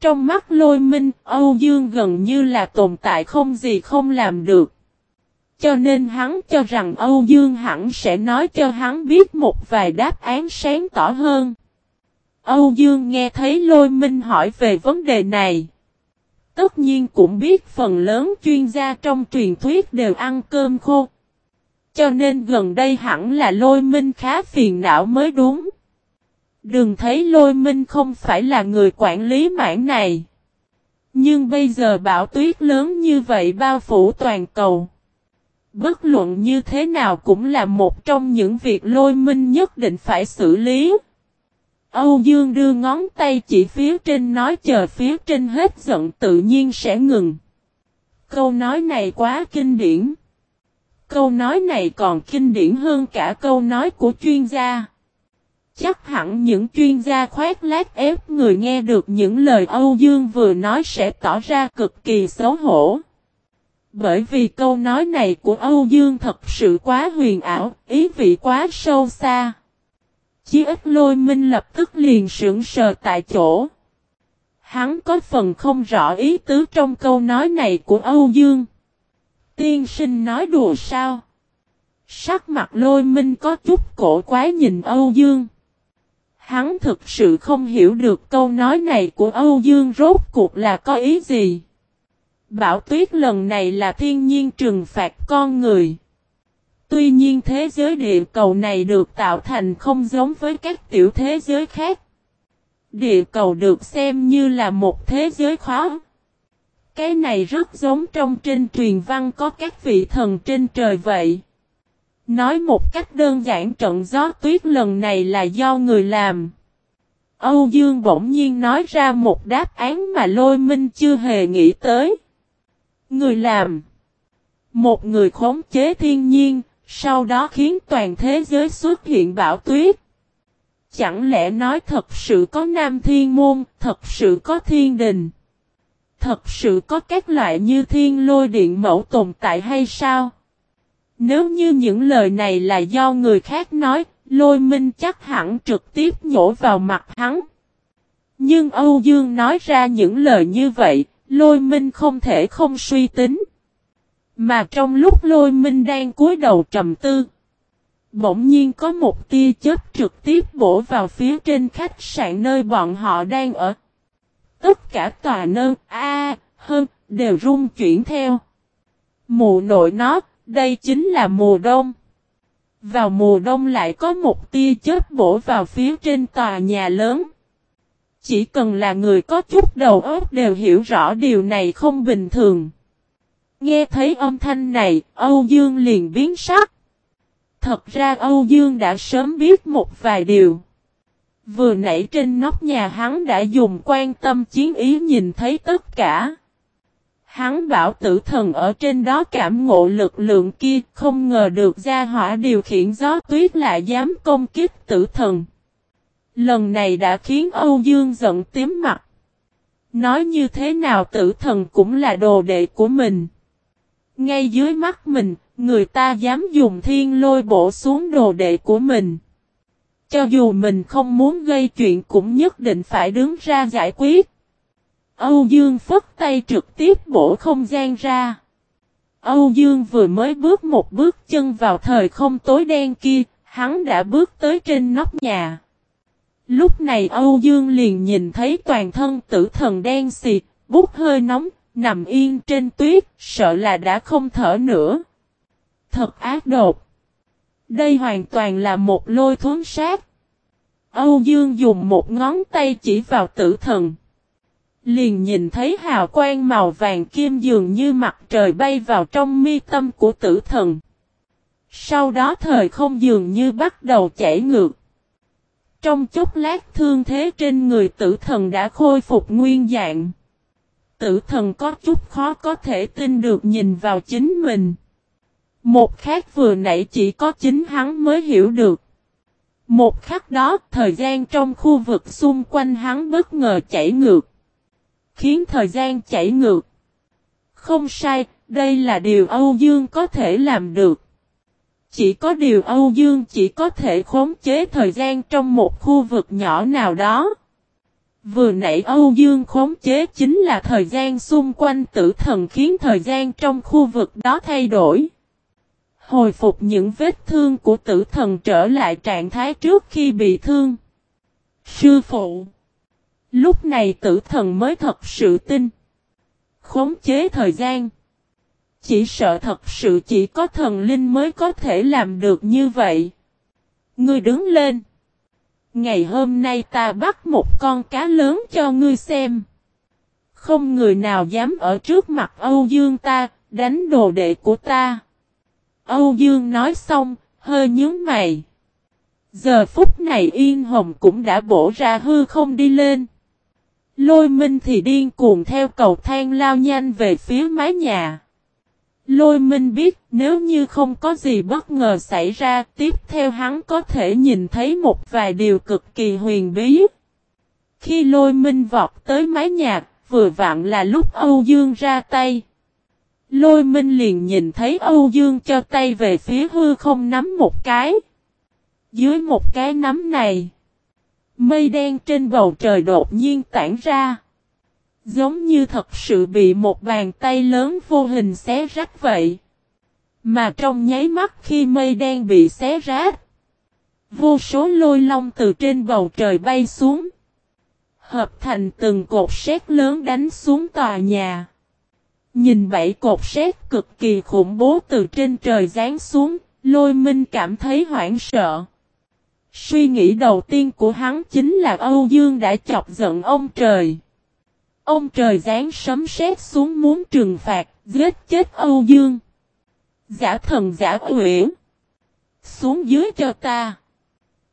Trong mắt lôi minh, Âu Dương gần như là tồn tại không gì không làm được. Cho nên hắn cho rằng Âu Dương hẳn sẽ nói cho hắn biết một vài đáp án sáng tỏ hơn. Âu Dương nghe thấy lôi minh hỏi về vấn đề này. Tất nhiên cũng biết phần lớn chuyên gia trong truyền thuyết đều ăn cơm khô. Cho nên gần đây hẳn là lôi minh khá phiền não mới đúng. Đừng thấy lôi minh không phải là người quản lý mảng này. Nhưng bây giờ bão tuyết lớn như vậy bao phủ toàn cầu. Bất luận như thế nào cũng là một trong những việc lôi minh nhất định phải xử lý. Âu Dương đưa ngón tay chỉ phía trên nói chờ phía trên hết giận tự nhiên sẽ ngừng. Câu nói này quá kinh điển. Câu nói này còn kinh điển hơn cả câu nói của chuyên gia. Chắc hẳn những chuyên gia khoét lát ép người nghe được những lời Âu Dương vừa nói sẽ tỏ ra cực kỳ xấu hổ. Bởi vì câu nói này của Âu Dương thật sự quá huyền ảo, ý vị quá sâu xa. Chí ít lôi minh lập tức liền sững sờ tại chỗ. Hắn có phần không rõ ý tứ trong câu nói này của Âu Dương. Tiên sinh nói đùa sao? Sắc mặt lôi minh có chút cổ quái nhìn Âu Dương. Hắn thực sự không hiểu được câu nói này của Âu Dương rốt cuộc là có ý gì. Bảo tuyết lần này là thiên nhiên trừng phạt con người. Tuy nhiên thế giới địa cầu này được tạo thành không giống với các tiểu thế giới khác. Địa cầu được xem như là một thế giới khó. Cái này rất giống trong trên truyền văn có các vị thần trên trời vậy. Nói một cách đơn giản trận gió tuyết lần này là do người làm. Âu Dương bỗng nhiên nói ra một đáp án mà Lôi Minh chưa hề nghĩ tới. Người làm. Một người khống chế thiên nhiên, sau đó khiến toàn thế giới xuất hiện bão tuyết. Chẳng lẽ nói thật sự có nam thiên môn, thật sự có thiên đình. Thật sự có các loại như thiên lôi điện mẫu tồn tại hay sao? Nếu như những lời này là do người khác nói, lôi minh chắc hẳn trực tiếp nhổ vào mặt hắn. Nhưng Âu Dương nói ra những lời như vậy, lôi minh không thể không suy tính. Mà trong lúc lôi minh đang cúi đầu trầm tư, Bỗng nhiên có một tia chớp trực tiếp bổ vào phía trên khách sạn nơi bọn họ đang ở. Tất cả tòa nơn A, hơn, đều rung chuyển theo. Mùa nội nó, đây chính là mùa đông. Vào mùa đông lại có một tia chớp bổ vào phía trên tòa nhà lớn. Chỉ cần là người có chút đầu óc đều hiểu rõ điều này không bình thường. Nghe thấy âm thanh này, Âu Dương liền biến sắc. Thật ra Âu Dương đã sớm biết một vài điều. Vừa nãy trên nóc nhà hắn đã dùng quan tâm chiến ý nhìn thấy tất cả. Hắn bảo tử thần ở trên đó cảm ngộ lực lượng kia không ngờ được gia hỏa điều khiển gió tuyết lại dám công kích tử thần. Lần này đã khiến Âu Dương giận tím mặt. Nói như thế nào tử thần cũng là đồ đệ của mình. Ngay dưới mắt mình, người ta dám dùng thiên lôi bổ xuống đồ đệ của mình. Cho dù mình không muốn gây chuyện cũng nhất định phải đứng ra giải quyết. Âu Dương phất tay trực tiếp bổ không gian ra. Âu Dương vừa mới bước một bước chân vào thời không tối đen kia, hắn đã bước tới trên nóc nhà. Lúc này Âu Dương liền nhìn thấy toàn thân tử thần đen xịt, bút hơi nóng, nằm yên trên tuyết, sợ là đã không thở nữa. Thật ác độc. Đây hoàn toàn là một lôi thuấn sát. Âu Dương dùng một ngón tay chỉ vào tử thần. Liền nhìn thấy hào quang màu vàng kim dường như mặt trời bay vào trong mi tâm của tử thần. Sau đó thời không dường như bắt đầu chảy ngược. Trong chốc lát thương thế trên người tử thần đã khôi phục nguyên dạng. Tử thần có chút khó có thể tin được nhìn vào chính mình. Một khác vừa nãy chỉ có chính hắn mới hiểu được. Một khắc đó, thời gian trong khu vực xung quanh hắn bất ngờ chảy ngược. Khiến thời gian chảy ngược. Không sai, đây là điều Âu Dương có thể làm được. Chỉ có điều Âu Dương chỉ có thể khống chế thời gian trong một khu vực nhỏ nào đó. Vừa nãy Âu Dương khống chế chính là thời gian xung quanh tử thần khiến thời gian trong khu vực đó thay đổi. Hồi phục những vết thương của tử thần trở lại trạng thái trước khi bị thương. Sư phụ. Lúc này tử thần mới thật sự tin. Khống chế thời gian. Chỉ sợ thật sự chỉ có thần linh mới có thể làm được như vậy. Ngươi đứng lên. Ngày hôm nay ta bắt một con cá lớn cho ngươi xem. Không người nào dám ở trước mặt Âu Dương ta, đánh đồ đệ của ta. Âu Dương nói xong, hơi nhướng mày. Giờ phút này Yên Hồng cũng đã bổ ra hư không đi lên. Lôi Minh thì điên cuồng theo cầu thang lao nhanh về phía mái nhà. Lôi Minh biết nếu như không có gì bất ngờ xảy ra, tiếp theo hắn có thể nhìn thấy một vài điều cực kỳ huyền bí. Khi Lôi Minh vọt tới mái nhà, vừa vặn là lúc Âu Dương ra tay. Lôi Minh liền nhìn thấy Âu Dương cho tay về phía hư không nắm một cái. Dưới một cái nắm này, mây đen trên bầu trời đột nhiên tản ra. Giống như thật sự bị một bàn tay lớn vô hình xé rách vậy. Mà trong nháy mắt khi mây đen bị xé rách, vô số lôi long từ trên bầu trời bay xuống. Hợp thành từng cột sét lớn đánh xuống tòa nhà. Nhìn bảy cột sét cực kỳ khủng bố từ trên trời giáng xuống, lôi minh cảm thấy hoảng sợ. Suy nghĩ đầu tiên của hắn chính là Âu Dương đã chọc giận ông trời. Ông trời giáng sấm sét xuống muốn trừng phạt, giết chết Âu Dương. Giả thần giả uyển. Xuống dưới cho ta.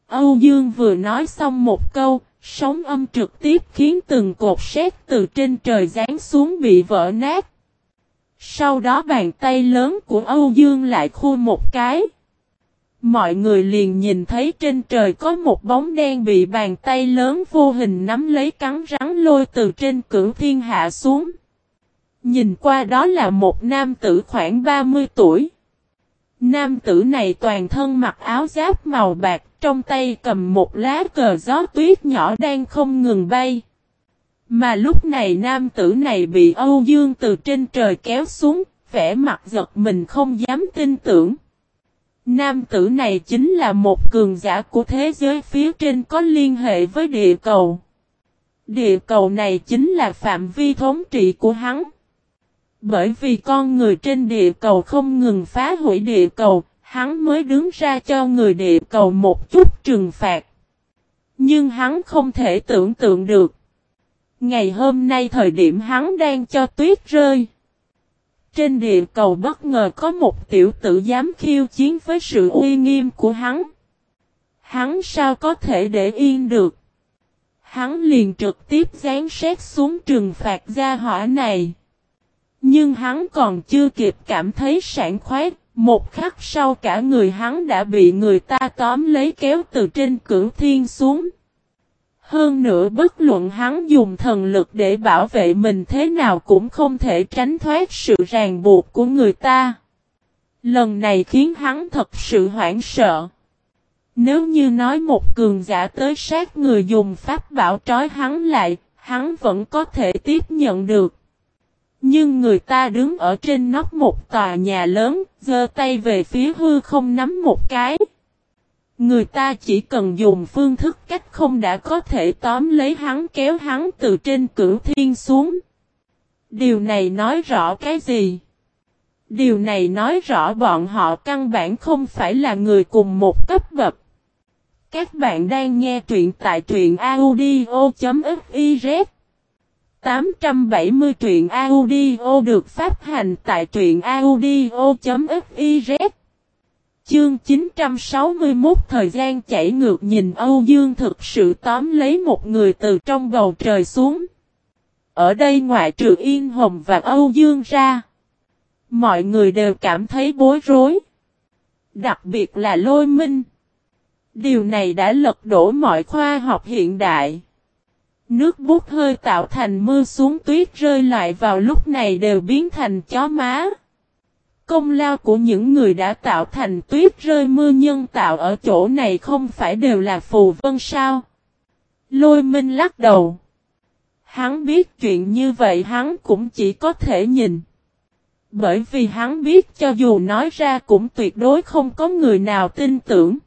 Âu Dương vừa nói xong một câu, sóng âm trực tiếp khiến từng cột sét từ trên trời giáng xuống bị vỡ nát. Sau đó bàn tay lớn của Âu Dương lại khu một cái. Mọi người liền nhìn thấy trên trời có một bóng đen bị bàn tay lớn vô hình nắm lấy cắn rắn lôi từ trên cửu thiên hạ xuống. Nhìn qua đó là một nam tử khoảng 30 tuổi. Nam tử này toàn thân mặc áo giáp màu bạc, trong tay cầm một lá cờ gió tuyết nhỏ đang không ngừng bay. Mà lúc này nam tử này bị Âu Dương từ trên trời kéo xuống, vẻ mặt giật mình không dám tin tưởng. Nam tử này chính là một cường giả của thế giới phía trên có liên hệ với địa cầu. Địa cầu này chính là phạm vi thống trị của hắn. Bởi vì con người trên địa cầu không ngừng phá hủy địa cầu, hắn mới đứng ra cho người địa cầu một chút trừng phạt. Nhưng hắn không thể tưởng tượng được. Ngày hôm nay thời điểm hắn đang cho tuyết rơi. Trên địa cầu bất ngờ có một tiểu tử dám khiêu chiến với sự uy nghiêm của hắn. Hắn sao có thể để yên được. Hắn liền trực tiếp gián xét xuống trừng phạt gia hỏa này. Nhưng hắn còn chưa kịp cảm thấy sảng khoái, một khắc sau cả người hắn đã bị người ta tóm lấy kéo từ trên cửu thiên xuống. Hơn nữa bất luận hắn dùng thần lực để bảo vệ mình thế nào cũng không thể tránh thoát sự ràng buộc của người ta. Lần này khiến hắn thật sự hoảng sợ. Nếu như nói một cường giả tới sát người dùng pháp bảo trói hắn lại, hắn vẫn có thể tiếp nhận được. Nhưng người ta đứng ở trên nóc một tòa nhà lớn, giơ tay về phía hư không nắm một cái. Người ta chỉ cần dùng phương thức cách không đã có thể tóm lấy hắn kéo hắn từ trên cửu thiên xuống. Điều này nói rõ cái gì? Điều này nói rõ bọn họ căn bản không phải là người cùng một cấp bậc. Các bạn đang nghe truyện tại truyện audio.fiz 870 truyện audio được phát hành tại truyện audio.fiz Chương 961 thời gian chảy ngược nhìn Âu Dương thực sự tóm lấy một người từ trong bầu trời xuống. Ở đây ngoại trừ Yên Hồng và Âu Dương ra. Mọi người đều cảm thấy bối rối. Đặc biệt là lôi minh. Điều này đã lật đổ mọi khoa học hiện đại. Nước bút hơi tạo thành mưa xuống tuyết rơi lại vào lúc này đều biến thành chó má. Công lao của những người đã tạo thành tuyết rơi mưa nhân tạo ở chỗ này không phải đều là phù vân sao? Lôi minh lắc đầu. Hắn biết chuyện như vậy hắn cũng chỉ có thể nhìn. Bởi vì hắn biết cho dù nói ra cũng tuyệt đối không có người nào tin tưởng.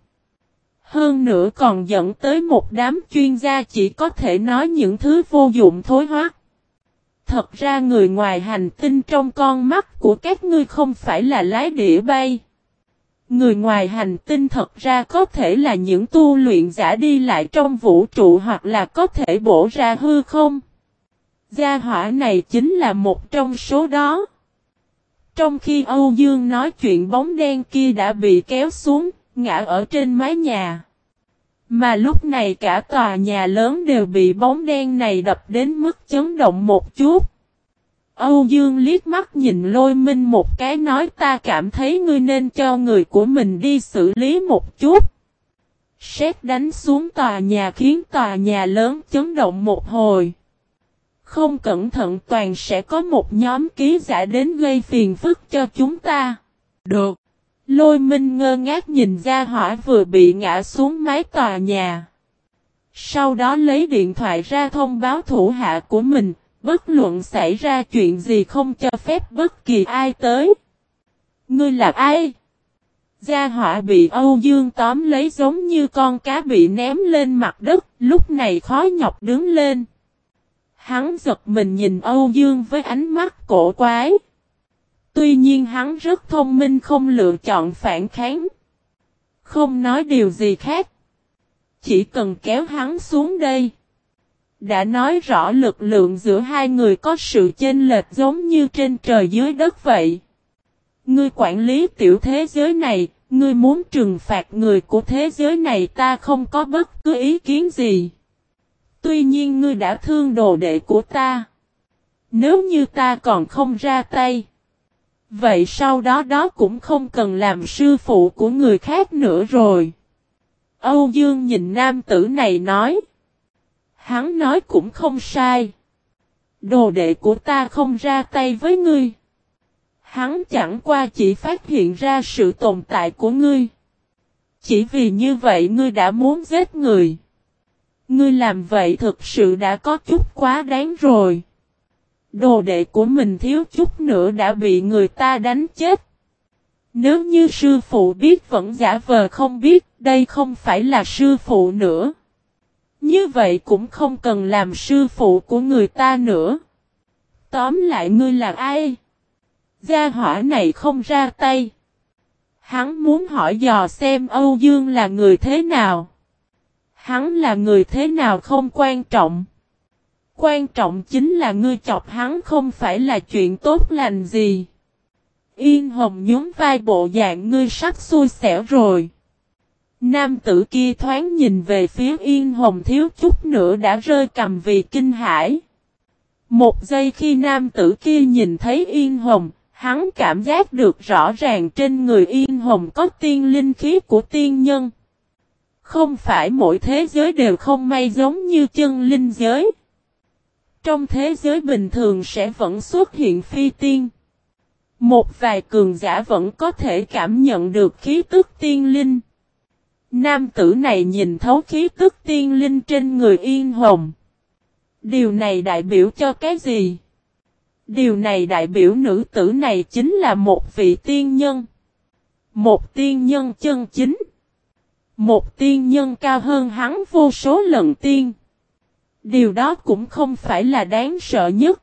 Hơn nữa còn dẫn tới một đám chuyên gia chỉ có thể nói những thứ vô dụng thối hoác. Thật ra người ngoài hành tinh trong con mắt của các ngươi không phải là lái đĩa bay. Người ngoài hành tinh thật ra có thể là những tu luyện giả đi lại trong vũ trụ hoặc là có thể bổ ra hư không. Gia hỏa này chính là một trong số đó. Trong khi Âu Dương nói chuyện bóng đen kia đã bị kéo xuống, ngã ở trên mái nhà. Mà lúc này cả tòa nhà lớn đều bị bóng đen này đập đến mức chấn động một chút. Âu Dương liếc mắt nhìn lôi minh một cái nói ta cảm thấy ngươi nên cho người của mình đi xử lý một chút. Xét đánh xuống tòa nhà khiến tòa nhà lớn chấn động một hồi. Không cẩn thận toàn sẽ có một nhóm ký giả đến gây phiền phức cho chúng ta. Được. Lôi minh ngơ ngác nhìn ra hỏa vừa bị ngã xuống mái tòa nhà. Sau đó lấy điện thoại ra thông báo thủ hạ của mình, bất luận xảy ra chuyện gì không cho phép bất kỳ ai tới. Ngươi là ai? Gia hỏa bị Âu Dương tóm lấy giống như con cá bị ném lên mặt đất, lúc này khó nhọc đứng lên. Hắn giật mình nhìn Âu Dương với ánh mắt cổ quái. Tuy nhiên hắn rất thông minh không lựa chọn phản kháng. Không nói điều gì khác. Chỉ cần kéo hắn xuống đây. Đã nói rõ lực lượng giữa hai người có sự chênh lệch giống như trên trời dưới đất vậy. Ngươi quản lý tiểu thế giới này, ngươi muốn trừng phạt người của thế giới này ta không có bất cứ ý kiến gì. Tuy nhiên ngươi đã thương đồ đệ của ta. Nếu như ta còn không ra tay. Vậy sau đó đó cũng không cần làm sư phụ của người khác nữa rồi. Âu Dương nhìn nam tử này nói. Hắn nói cũng không sai. Đồ đệ của ta không ra tay với ngươi. Hắn chẳng qua chỉ phát hiện ra sự tồn tại của ngươi. Chỉ vì như vậy ngươi đã muốn giết người. Ngươi làm vậy thực sự đã có chút quá đáng rồi. Đồ đệ của mình thiếu chút nữa đã bị người ta đánh chết. Nếu như sư phụ biết vẫn giả vờ không biết, đây không phải là sư phụ nữa. Như vậy cũng không cần làm sư phụ của người ta nữa. Tóm lại ngươi là ai? Gia hỏa này không ra tay. Hắn muốn hỏi dò xem Âu Dương là người thế nào. Hắn là người thế nào không quan trọng. Quan trọng chính là ngươi chọc hắn không phải là chuyện tốt lành gì. Yên hồng nhún vai bộ dạng ngươi sắp xui xẻo rồi. Nam tử kia thoáng nhìn về phía Yên Hồng thiếu chút nữa đã rơi cầm vì kinh hãi. Một giây khi nam tử kia nhìn thấy Yên Hồng, hắn cảm giác được rõ ràng trên người Yên Hồng có tiên linh khí của tiên nhân. Không phải mỗi thế giới đều không may giống như chân linh giới. Trong thế giới bình thường sẽ vẫn xuất hiện phi tiên. Một vài cường giả vẫn có thể cảm nhận được khí tức tiên linh. Nam tử này nhìn thấu khí tức tiên linh trên người yên hồng. Điều này đại biểu cho cái gì? Điều này đại biểu nữ tử này chính là một vị tiên nhân. Một tiên nhân chân chính. Một tiên nhân cao hơn hắn vô số lần tiên. Điều đó cũng không phải là đáng sợ nhất.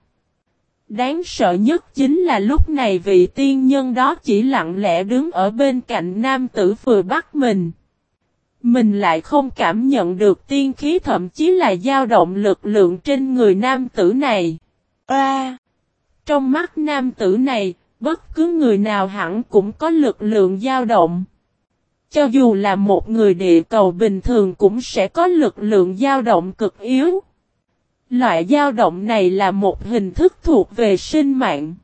Đáng sợ nhất chính là lúc này vị tiên nhân đó chỉ lặng lẽ đứng ở bên cạnh nam tử vừa bắt mình. Mình lại không cảm nhận được tiên khí thậm chí là dao động lực lượng trên người nam tử này. À, Trong mắt nam tử này, bất cứ người nào hẳn cũng có lực lượng dao động. Cho dù là một người địa cầu bình thường cũng sẽ có lực lượng dao động cực yếu. Loại dao động này là một hình thức thuộc về sinh mạng.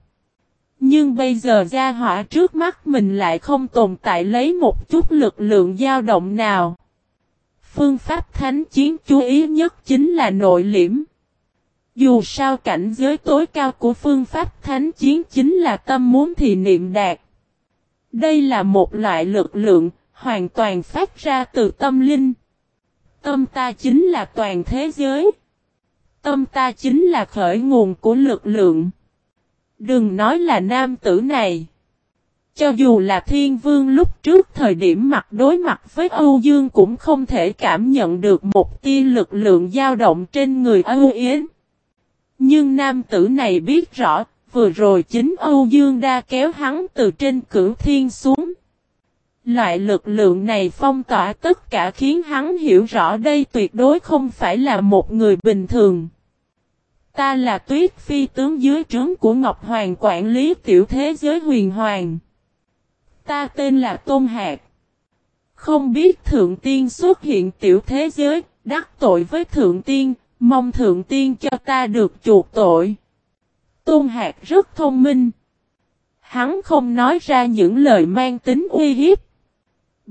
Nhưng bây giờ gia hỏa trước mắt mình lại không tồn tại lấy một chút lực lượng dao động nào. Phương pháp thánh chiến chú ý nhất chính là nội liễm. Dù sao cảnh giới tối cao của phương pháp thánh chiến chính là tâm muốn thì niệm đạt. Đây là một loại lực lượng hoàn toàn phát ra từ tâm linh. Tâm ta chính là toàn thế giới. Tâm ta chính là khởi nguồn của lực lượng. Đừng nói là nam tử này. Cho dù là thiên vương lúc trước thời điểm mặt đối mặt với Âu Dương cũng không thể cảm nhận được một tia lực lượng dao động trên người Âu Yến. Nhưng nam tử này biết rõ, vừa rồi chính Âu Dương đã kéo hắn từ trên cửu thiên xuống. Loại lực lượng này phong tỏa tất cả khiến hắn hiểu rõ đây tuyệt đối không phải là một người bình thường. Ta là tuyết phi tướng dưới trướng của Ngọc Hoàng quản lý tiểu thế giới huyền hoàng. Ta tên là Tôn Hạc. Không biết Thượng Tiên xuất hiện tiểu thế giới, đắc tội với Thượng Tiên, mong Thượng Tiên cho ta được chuộc tội. Tôn Hạc rất thông minh. Hắn không nói ra những lời mang tính uy hiếp.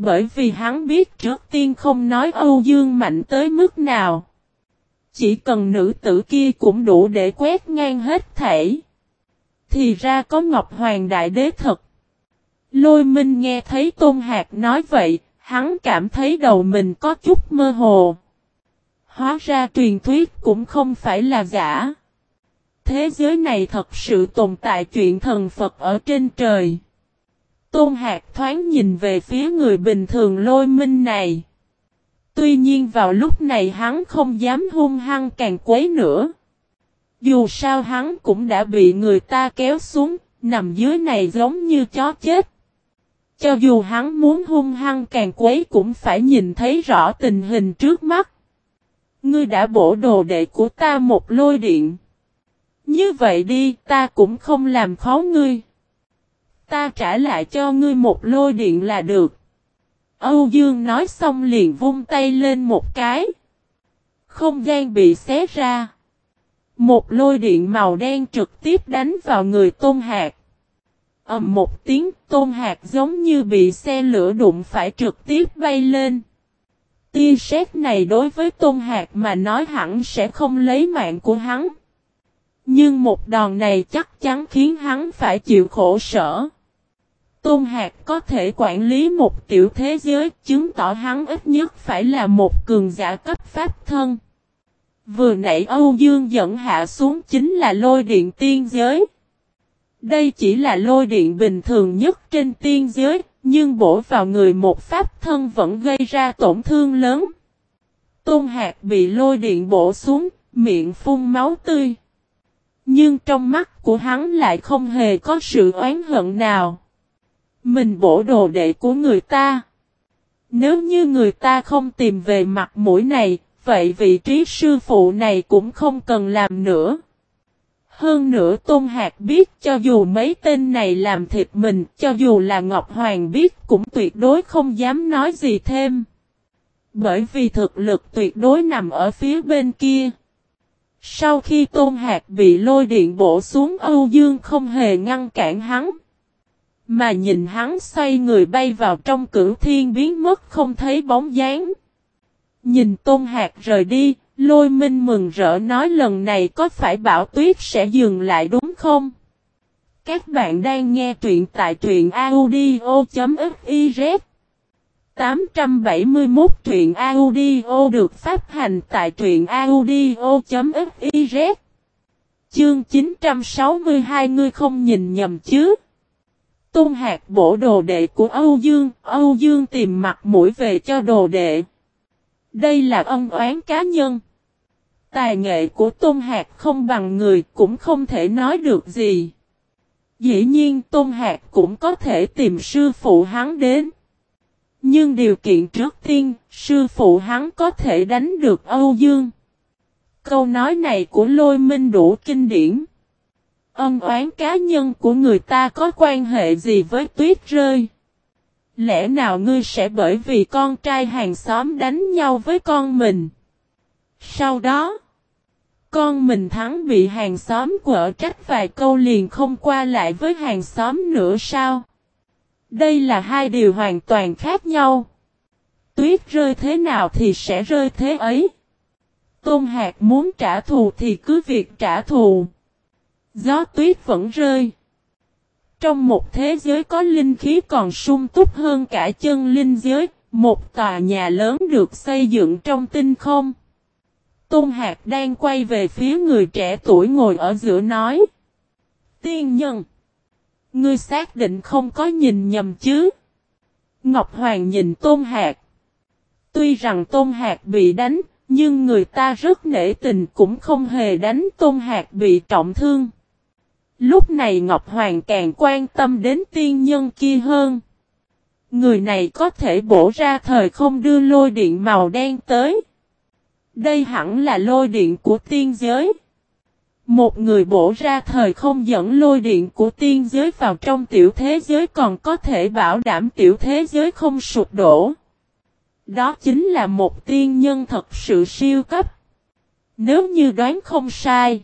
Bởi vì hắn biết trước tiên không nói Âu Dương mạnh tới mức nào. Chỉ cần nữ tử kia cũng đủ để quét ngang hết thể. Thì ra có Ngọc Hoàng Đại Đế thật. Lôi Minh nghe thấy Tôn Hạc nói vậy, hắn cảm thấy đầu mình có chút mơ hồ. Hóa ra truyền thuyết cũng không phải là giả. Thế giới này thật sự tồn tại chuyện thần Phật ở trên trời. Tôn Hạc thoáng nhìn về phía người bình thường lôi minh này. Tuy nhiên vào lúc này hắn không dám hung hăng càng quấy nữa. Dù sao hắn cũng đã bị người ta kéo xuống, nằm dưới này giống như chó chết. Cho dù hắn muốn hung hăng càng quấy cũng phải nhìn thấy rõ tình hình trước mắt. Ngươi đã bổ đồ đệ của ta một lôi điện. Như vậy đi, ta cũng không làm khó ngươi. Ta trả lại cho ngươi một lôi điện là được. Âu Dương nói xong liền vung tay lên một cái. Không gian bị xé ra. Một lôi điện màu đen trực tiếp đánh vào người Tôn Hạc. ầm một tiếng, Tôn Hạc giống như bị xe lửa đụng phải trực tiếp bay lên. Tia sét này đối với Tôn Hạc mà nói hẳn sẽ không lấy mạng của hắn. Nhưng một đòn này chắc chắn khiến hắn phải chịu khổ sở. Tôn Hạc có thể quản lý một tiểu thế giới, chứng tỏ hắn ít nhất phải là một cường giả cấp pháp thân. Vừa nãy Âu Dương dẫn hạ xuống chính là lôi điện tiên giới. Đây chỉ là lôi điện bình thường nhất trên tiên giới, nhưng bổ vào người một pháp thân vẫn gây ra tổn thương lớn. Tôn hạt bị lôi điện bổ xuống, miệng phun máu tươi. Nhưng trong mắt của hắn lại không hề có sự oán hận nào. Mình bổ đồ đệ của người ta. Nếu như người ta không tìm về mặt mũi này, vậy vị trí sư phụ này cũng không cần làm nữa. Hơn nữa Tôn Hạc biết cho dù mấy tên này làm thịt mình, cho dù là Ngọc Hoàng biết cũng tuyệt đối không dám nói gì thêm. Bởi vì thực lực tuyệt đối nằm ở phía bên kia. Sau khi Tôn Hạc bị lôi điện bổ xuống Âu Dương không hề ngăn cản hắn. Mà nhìn hắn xoay người bay vào trong cửu thiên biến mất không thấy bóng dáng. Nhìn Tôn Hạc rời đi, lôi minh mừng rỡ nói lần này có phải bảo tuyết sẽ dừng lại đúng không? Các bạn đang nghe truyện tại truyện audio.fif 871 truyện audio được phát hành tại truyện audio.fiz Chương 962 ngươi không nhìn nhầm chứ? Tôn hạt bổ đồ đệ của Âu Dương, Âu Dương tìm mặt mũi về cho đồ đệ. Đây là ân oán cá nhân. Tài nghệ của Tôn Hạc không bằng người cũng không thể nói được gì. Dĩ nhiên Tôn Hạc cũng có thể tìm sư phụ hắn đến. Nhưng điều kiện trước tiên, sư phụ hắn có thể đánh được Âu Dương. Câu nói này của Lôi Minh đủ kinh điển. Ân oán cá nhân của người ta có quan hệ gì với tuyết rơi? Lẽ nào ngươi sẽ bởi vì con trai hàng xóm đánh nhau với con mình? Sau đó, con mình thắng bị hàng xóm quở trách vài câu liền không qua lại với hàng xóm nữa sao? Đây là hai điều hoàn toàn khác nhau. Tuyết rơi thế nào thì sẽ rơi thế ấy. Tôn hạt muốn trả thù thì cứ việc trả thù. Gió tuyết vẫn rơi. Trong một thế giới có linh khí còn sung túc hơn cả chân linh giới, một tòa nhà lớn được xây dựng trong tinh không. Tôn Hạc đang quay về phía người trẻ tuổi ngồi ở giữa nói. Tiên nhân. Ngươi xác định không có nhìn nhầm chứ. Ngọc Hoàng nhìn Tôn Hạc. Tuy rằng Tôn Hạc bị đánh, nhưng người ta rất nể tình cũng không hề đánh Tôn Hạc bị trọng thương. Lúc này Ngọc Hoàng càng quan tâm đến tiên nhân kia hơn. Người này có thể bổ ra thời không đưa lôi điện màu đen tới. Đây hẳn là lôi điện của tiên giới. Một người bổ ra thời không dẫn lôi điện của tiên giới vào trong tiểu thế giới còn có thể bảo đảm tiểu thế giới không sụp đổ. Đó chính là một tiên nhân thật sự siêu cấp. Nếu như đoán không sai.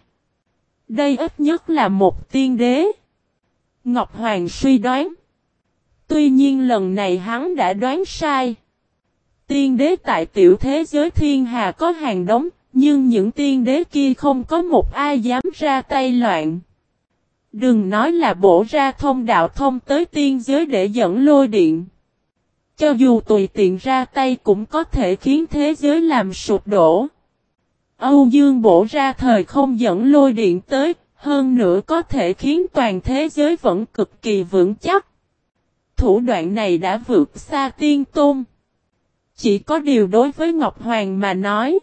Đây ít nhất là một tiên đế. Ngọc Hoàng suy đoán. Tuy nhiên lần này hắn đã đoán sai. Tiên đế tại tiểu thế giới thiên hà có hàng đống, nhưng những tiên đế kia không có một ai dám ra tay loạn. Đừng nói là bổ ra thông đạo thông tới tiên giới để dẫn lôi điện. Cho dù tùy tiện ra tay cũng có thể khiến thế giới làm sụp đổ. Âu Dương bổ ra thời không dẫn lôi điện tới, hơn nữa có thể khiến toàn thế giới vẫn cực kỳ vững chắc. Thủ đoạn này đã vượt xa tiên tôn. Chỉ có điều đối với Ngọc Hoàng mà nói.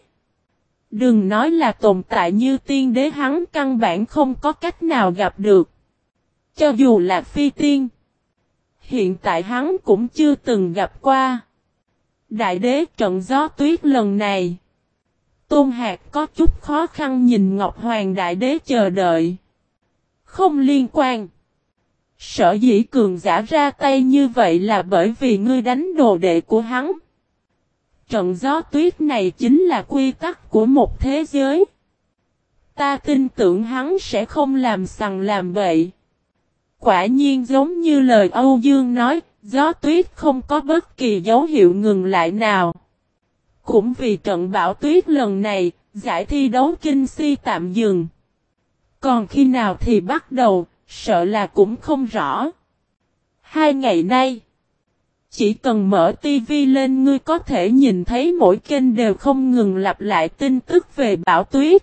Đừng nói là tồn tại như tiên đế hắn căn bản không có cách nào gặp được. Cho dù là phi tiên. Hiện tại hắn cũng chưa từng gặp qua. Đại đế trận gió tuyết lần này. Tôn Hạc có chút khó khăn nhìn Ngọc Hoàng Đại Đế chờ đợi. Không liên quan. Sở dĩ cường giả ra tay như vậy là bởi vì ngươi đánh đồ đệ của hắn. Trận gió tuyết này chính là quy tắc của một thế giới. Ta tin tưởng hắn sẽ không làm sằng làm bậy. Quả nhiên giống như lời Âu Dương nói, gió tuyết không có bất kỳ dấu hiệu ngừng lại nào. Cũng vì trận bão tuyết lần này, giải thi đấu kinh si tạm dừng. Còn khi nào thì bắt đầu, sợ là cũng không rõ. Hai ngày nay, chỉ cần mở tivi lên ngươi có thể nhìn thấy mỗi kênh đều không ngừng lặp lại tin tức về bão tuyết.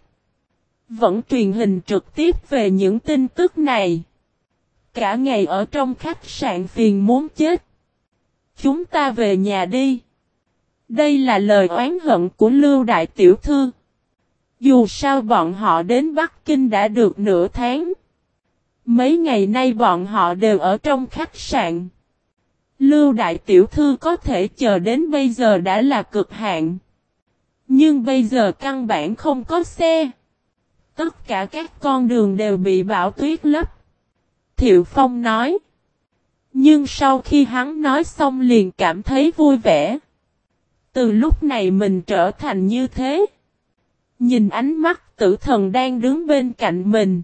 Vẫn truyền hình trực tiếp về những tin tức này. Cả ngày ở trong khách sạn phiền muốn chết. Chúng ta về nhà đi. Đây là lời oán hận của Lưu Đại Tiểu Thư. Dù sao bọn họ đến Bắc Kinh đã được nửa tháng. Mấy ngày nay bọn họ đều ở trong khách sạn. Lưu Đại Tiểu Thư có thể chờ đến bây giờ đã là cực hạn. Nhưng bây giờ căn bản không có xe. Tất cả các con đường đều bị bão tuyết lấp. Thiệu Phong nói. Nhưng sau khi hắn nói xong liền cảm thấy vui vẻ. Từ lúc này mình trở thành như thế. Nhìn ánh mắt tử thần đang đứng bên cạnh mình.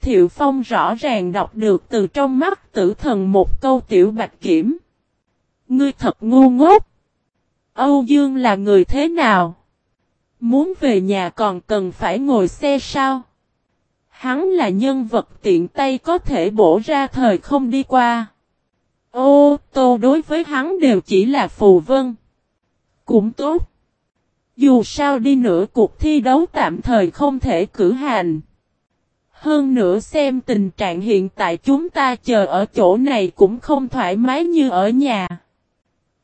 Thiệu Phong rõ ràng đọc được từ trong mắt tử thần một câu tiểu bạch kiểm. Ngươi thật ngu ngốc. Âu Dương là người thế nào? Muốn về nhà còn cần phải ngồi xe sao? Hắn là nhân vật tiện tay có thể bổ ra thời không đi qua. Ô, tô đối với hắn đều chỉ là phù vân. Cũng tốt. Dù sao đi nữa cuộc thi đấu tạm thời không thể cử hành. Hơn nữa xem tình trạng hiện tại chúng ta chờ ở chỗ này cũng không thoải mái như ở nhà.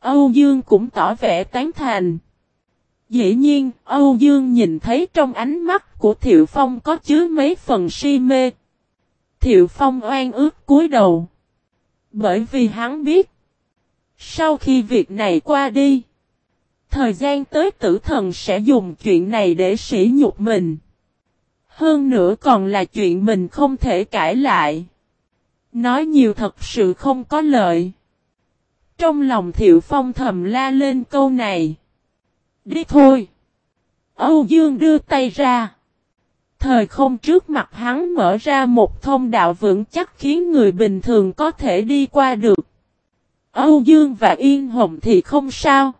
Âu Dương cũng tỏ vẻ tán thành. Dĩ nhiên, Âu Dương nhìn thấy trong ánh mắt của Thiệu Phong có chứa mấy phần si mê. Thiệu Phong oan ước cúi đầu. Bởi vì hắn biết, sau khi việc này qua đi, thời gian tới tử thần sẽ dùng chuyện này để sỉ nhục mình. Hơn nữa còn là chuyện mình không thể cãi lại. Nói nhiều thật sự không có lợi. Trong lòng Thiệu Phong thầm la lên câu này. Đi thôi. Âu Dương đưa tay ra. Thời không trước mặt hắn mở ra một thông đạo vững chắc khiến người bình thường có thể đi qua được. Âu Dương và Yên Hồng thì không sao.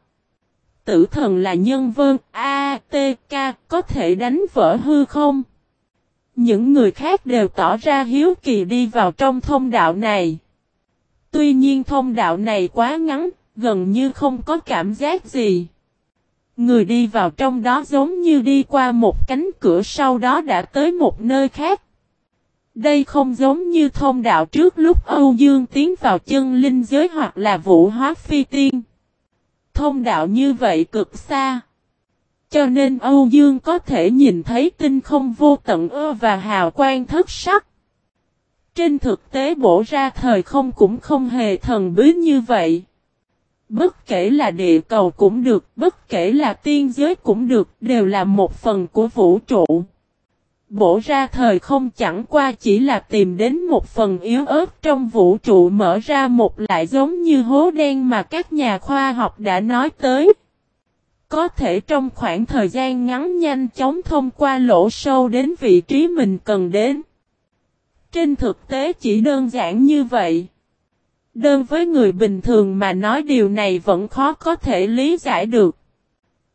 Tử thần là nhân vân A, T, K có thể đánh vỡ hư không? Những người khác đều tỏ ra hiếu kỳ đi vào trong thông đạo này. Tuy nhiên thông đạo này quá ngắn, gần như không có cảm giác gì. Người đi vào trong đó giống như đi qua một cánh cửa sau đó đã tới một nơi khác. Đây không giống như thông đạo trước lúc Âu Dương tiến vào chân linh giới hoặc là vũ hóa phi tiên. Thông đạo như vậy cực xa. Cho nên Âu Dương có thể nhìn thấy tinh không vô tận ơ và hào quang thất sắc. Trên thực tế bổ ra thời không cũng không hề thần bí như vậy. Bất kể là địa cầu cũng được, bất kể là tiên giới cũng được, đều là một phần của vũ trụ. Bổ ra thời không chẳng qua chỉ là tìm đến một phần yếu ớt trong vũ trụ mở ra một lại giống như hố đen mà các nhà khoa học đã nói tới. Có thể trong khoảng thời gian ngắn nhanh chóng thông qua lỗ sâu đến vị trí mình cần đến. Trên thực tế chỉ đơn giản như vậy. Đơn với người bình thường mà nói điều này vẫn khó có thể lý giải được.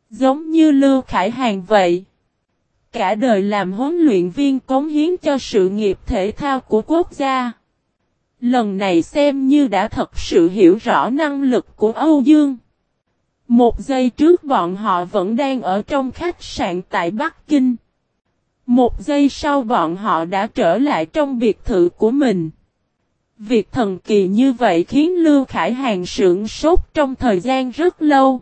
Giống như Lưu Khải Hàng vậy. Cả đời làm huấn luyện viên cống hiến cho sự nghiệp thể thao của quốc gia. Lần này xem như đã thật sự hiểu rõ năng lực của Âu Dương. Một giây trước bọn họ vẫn đang ở trong khách sạn tại Bắc Kinh. Một giây sau bọn họ đã trở lại trong biệt thự của mình. Việc thần kỳ như vậy khiến Lưu Khải Hàng sưởng sốt trong thời gian rất lâu.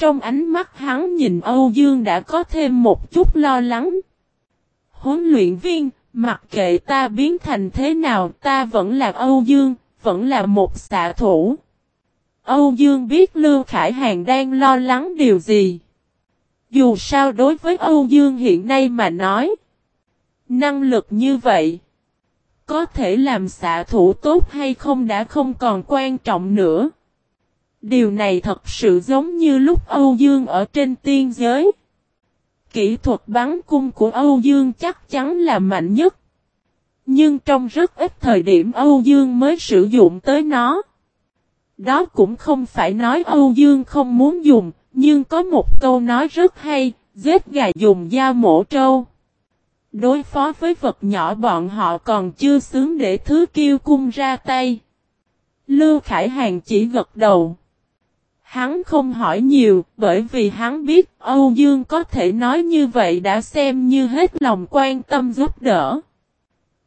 Trong ánh mắt hắn nhìn Âu Dương đã có thêm một chút lo lắng. Huấn luyện viên, mặc kệ ta biến thành thế nào ta vẫn là Âu Dương, vẫn là một xạ thủ. Âu Dương biết Lưu Khải Hàng đang lo lắng điều gì. Dù sao đối với Âu Dương hiện nay mà nói. Năng lực như vậy. Có thể làm xạ thủ tốt hay không đã không còn quan trọng nữa. Điều này thật sự giống như lúc Âu Dương ở trên tiên giới. Kỹ thuật bắn cung của Âu Dương chắc chắn là mạnh nhất. Nhưng trong rất ít thời điểm Âu Dương mới sử dụng tới nó. Đó cũng không phải nói Âu Dương không muốn dùng, nhưng có một câu nói rất hay, giết gà dùng da mổ trâu. Đối phó với vật nhỏ bọn họ còn chưa xứng để thứ kiêu cung ra tay. Lưu Khải Hàng chỉ gật đầu. Hắn không hỏi nhiều, bởi vì hắn biết Âu Dương có thể nói như vậy đã xem như hết lòng quan tâm giúp đỡ.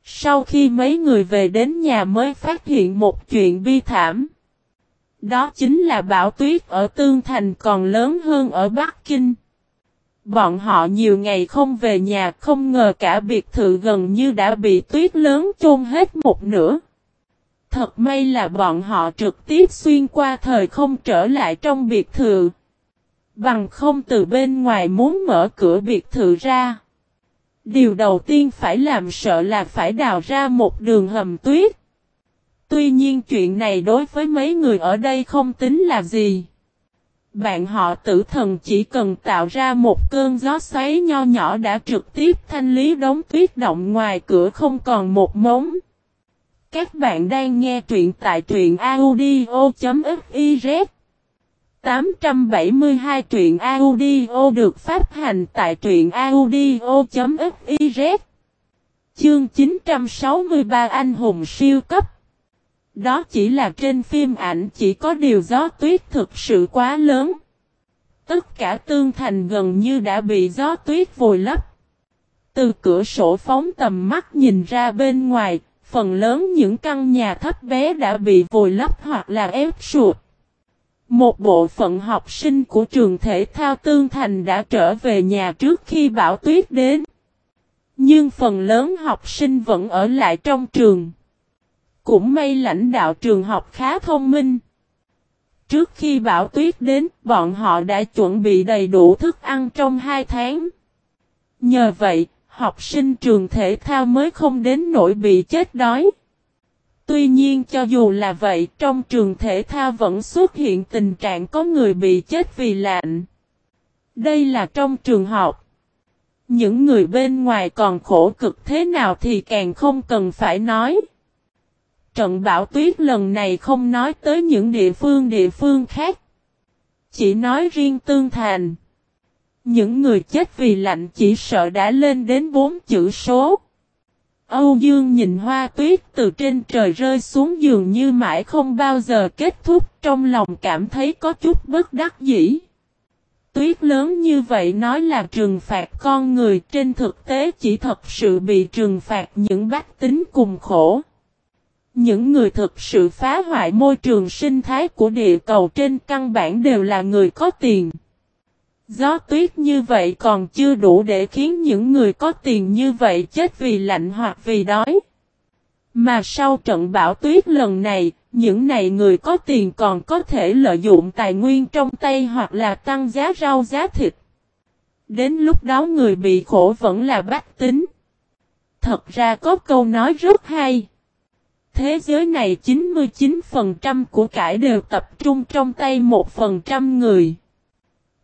Sau khi mấy người về đến nhà mới phát hiện một chuyện bi thảm. Đó chính là bão tuyết ở Tương Thành còn lớn hơn ở Bắc Kinh. Bọn họ nhiều ngày không về nhà không ngờ cả biệt thự gần như đã bị tuyết lớn chôn hết một nửa. Thật may là bọn họ trực tiếp xuyên qua thời không trở lại trong biệt thự. Bằng không từ bên ngoài muốn mở cửa biệt thự ra. Điều đầu tiên phải làm sợ là phải đào ra một đường hầm tuyết. Tuy nhiên chuyện này đối với mấy người ở đây không tính là gì. Bạn họ tử thần chỉ cần tạo ra một cơn gió xoáy nho nhỏ đã trực tiếp thanh lý đống tuyết động ngoài cửa không còn một mống. Các bạn đang nghe truyện tại truyện audio.fiz 872 truyện audio được phát hành tại truyện audio.fiz Chương 963 Anh hùng siêu cấp Đó chỉ là trên phim ảnh chỉ có điều gió tuyết thực sự quá lớn. Tất cả tương thành gần như đã bị gió tuyết vùi lấp. Từ cửa sổ phóng tầm mắt nhìn ra bên ngoài, phần lớn những căn nhà thấp bé đã bị vùi lấp hoặc là ép sụt. Một bộ phận học sinh của trường thể thao Tương Thành đã trở về nhà trước khi bão tuyết đến. Nhưng phần lớn học sinh vẫn ở lại trong trường. Cũng may lãnh đạo trường học khá thông minh. Trước khi bão tuyết đến, bọn họ đã chuẩn bị đầy đủ thức ăn trong hai tháng. Nhờ vậy, học sinh trường thể thao mới không đến nỗi bị chết đói. Tuy nhiên cho dù là vậy, trong trường thể thao vẫn xuất hiện tình trạng có người bị chết vì lạnh. Đây là trong trường học. Những người bên ngoài còn khổ cực thế nào thì càng không cần phải nói. Trận bão tuyết lần này không nói tới những địa phương địa phương khác. Chỉ nói riêng tương thành. Những người chết vì lạnh chỉ sợ đã lên đến bốn chữ số. Âu Dương nhìn hoa tuyết từ trên trời rơi xuống giường như mãi không bao giờ kết thúc, trong lòng cảm thấy có chút bất đắc dĩ. Tuyết lớn như vậy nói là trừng phạt con người, trên thực tế chỉ thật sự bị trừng phạt những bách tính cùng khổ. Những người thực sự phá hoại môi trường sinh thái của địa cầu trên căn bản đều là người có tiền. Gió tuyết như vậy còn chưa đủ để khiến những người có tiền như vậy chết vì lạnh hoặc vì đói. Mà sau trận bão tuyết lần này, những này người có tiền còn có thể lợi dụng tài nguyên trong tay hoặc là tăng giá rau giá thịt. Đến lúc đó người bị khổ vẫn là bách tính. Thật ra có câu nói rất hay. Thế giới này 99% của cải đều tập trung trong tay 1% người.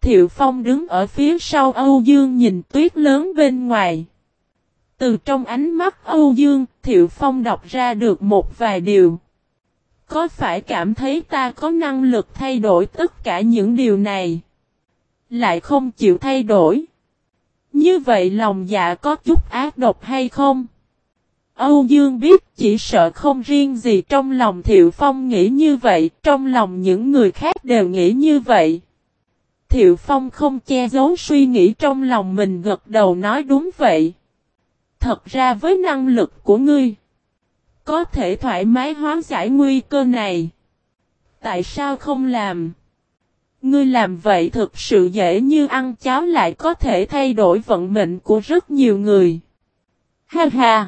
Thiệu Phong đứng ở phía sau Âu Dương nhìn tuyết lớn bên ngoài. Từ trong ánh mắt Âu Dương, Thiệu Phong đọc ra được một vài điều. Có phải cảm thấy ta có năng lực thay đổi tất cả những điều này? Lại không chịu thay đổi. Như vậy lòng dạ có chút ác độc hay không? Âu Dương biết chỉ sợ không riêng gì trong lòng Thiệu Phong nghĩ như vậy, trong lòng những người khác đều nghĩ như vậy. Thiệu Phong không che giấu suy nghĩ trong lòng mình gật đầu nói đúng vậy. Thật ra với năng lực của ngươi, có thể thoải mái hóa giải nguy cơ này. Tại sao không làm? Ngươi làm vậy thực sự dễ như ăn cháo lại có thể thay đổi vận mệnh của rất nhiều người. Ha ha!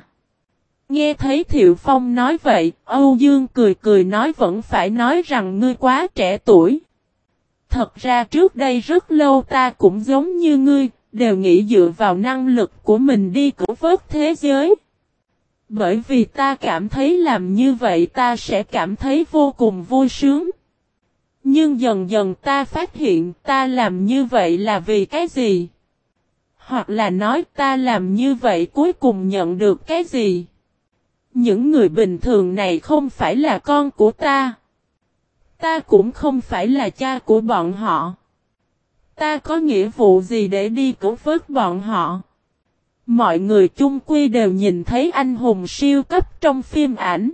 Nghe thấy Thiệu Phong nói vậy, Âu Dương cười cười nói vẫn phải nói rằng ngươi quá trẻ tuổi. Thật ra trước đây rất lâu ta cũng giống như ngươi, đều nghĩ dựa vào năng lực của mình đi cứu vớt thế giới. Bởi vì ta cảm thấy làm như vậy ta sẽ cảm thấy vô cùng vui sướng. Nhưng dần dần ta phát hiện ta làm như vậy là vì cái gì? Hoặc là nói ta làm như vậy cuối cùng nhận được cái gì? Những người bình thường này không phải là con của ta. Ta cũng không phải là cha của bọn họ. Ta có nghĩa vụ gì để đi cứu vớt bọn họ? Mọi người chung quy đều nhìn thấy anh hùng siêu cấp trong phim ảnh.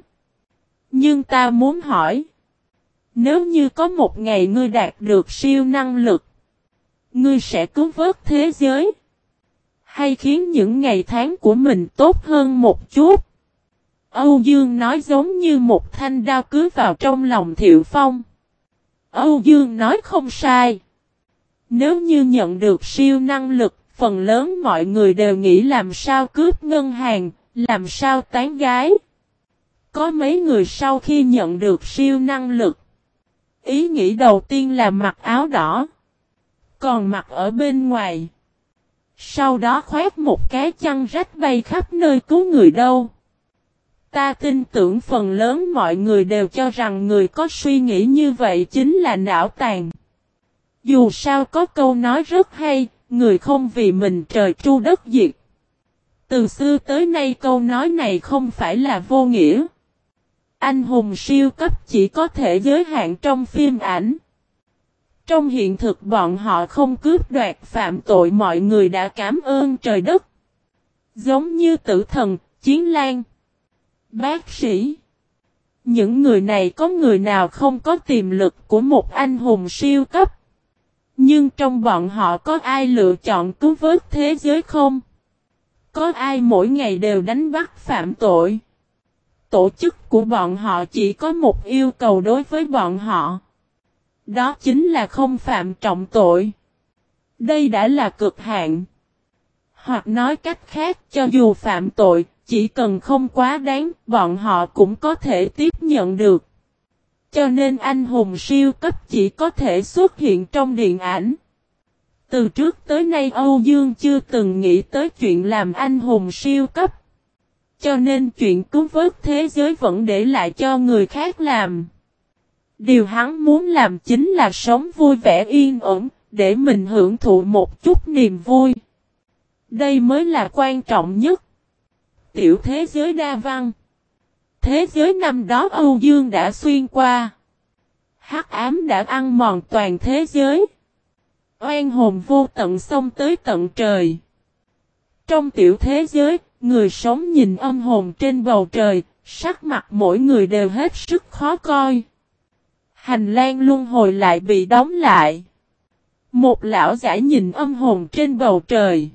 Nhưng ta muốn hỏi. Nếu như có một ngày ngươi đạt được siêu năng lực. Ngươi sẽ cứu vớt thế giới. Hay khiến những ngày tháng của mình tốt hơn một chút. Âu Dương nói giống như một thanh đao cứ vào trong lòng Thiệu Phong. Âu Dương nói không sai. Nếu như nhận được siêu năng lực, phần lớn mọi người đều nghĩ làm sao cướp ngân hàng, làm sao tán gái. Có mấy người sau khi nhận được siêu năng lực. Ý nghĩ đầu tiên là mặc áo đỏ. Còn mặc ở bên ngoài. Sau đó khoét một cái chăn rách bay khắp nơi cứu người đâu. Ta tin tưởng phần lớn mọi người đều cho rằng người có suy nghĩ như vậy chính là não tàn. Dù sao có câu nói rất hay, người không vì mình trời tru đất diệt. Từ xưa tới nay câu nói này không phải là vô nghĩa. Anh hùng siêu cấp chỉ có thể giới hạn trong phim ảnh. Trong hiện thực bọn họ không cướp đoạt phạm tội mọi người đã cảm ơn trời đất. Giống như tử thần, chiến lan. Bác sĩ. Những người này có người nào không có tiềm lực của một anh hùng siêu cấp. Nhưng trong bọn họ có ai lựa chọn cứu vớt thế giới không? Có ai mỗi ngày đều đánh bắt phạm tội? Tổ chức của bọn họ chỉ có một yêu cầu đối với bọn họ. Đó chính là không phạm trọng tội. Đây đã là cực hạn. Hoặc nói cách khác cho dù phạm tội, chỉ cần không quá đáng, bọn họ cũng có thể tiếp nhận được. Cho nên anh hùng siêu cấp chỉ có thể xuất hiện trong điện ảnh. Từ trước tới nay Âu Dương chưa từng nghĩ tới chuyện làm anh hùng siêu cấp. Cho nên chuyện cứu vớt thế giới vẫn để lại cho người khác làm. Điều hắn muốn làm chính là sống vui vẻ yên ổn, để mình hưởng thụ một chút niềm vui. Đây mới là quan trọng nhất. Tiểu thế giới đa văn. Thế giới năm đó Âu Dương đã xuyên qua. Hắc ám đã ăn mòn toàn thế giới. Oan hồn vô tận sông tới tận trời. Trong tiểu thế giới, người sống nhìn âm hồn trên bầu trời, sắc mặt mỗi người đều hết sức khó coi. Hành lang luân hồi lại bị đóng lại. Một lão giả nhìn âm hồn trên bầu trời.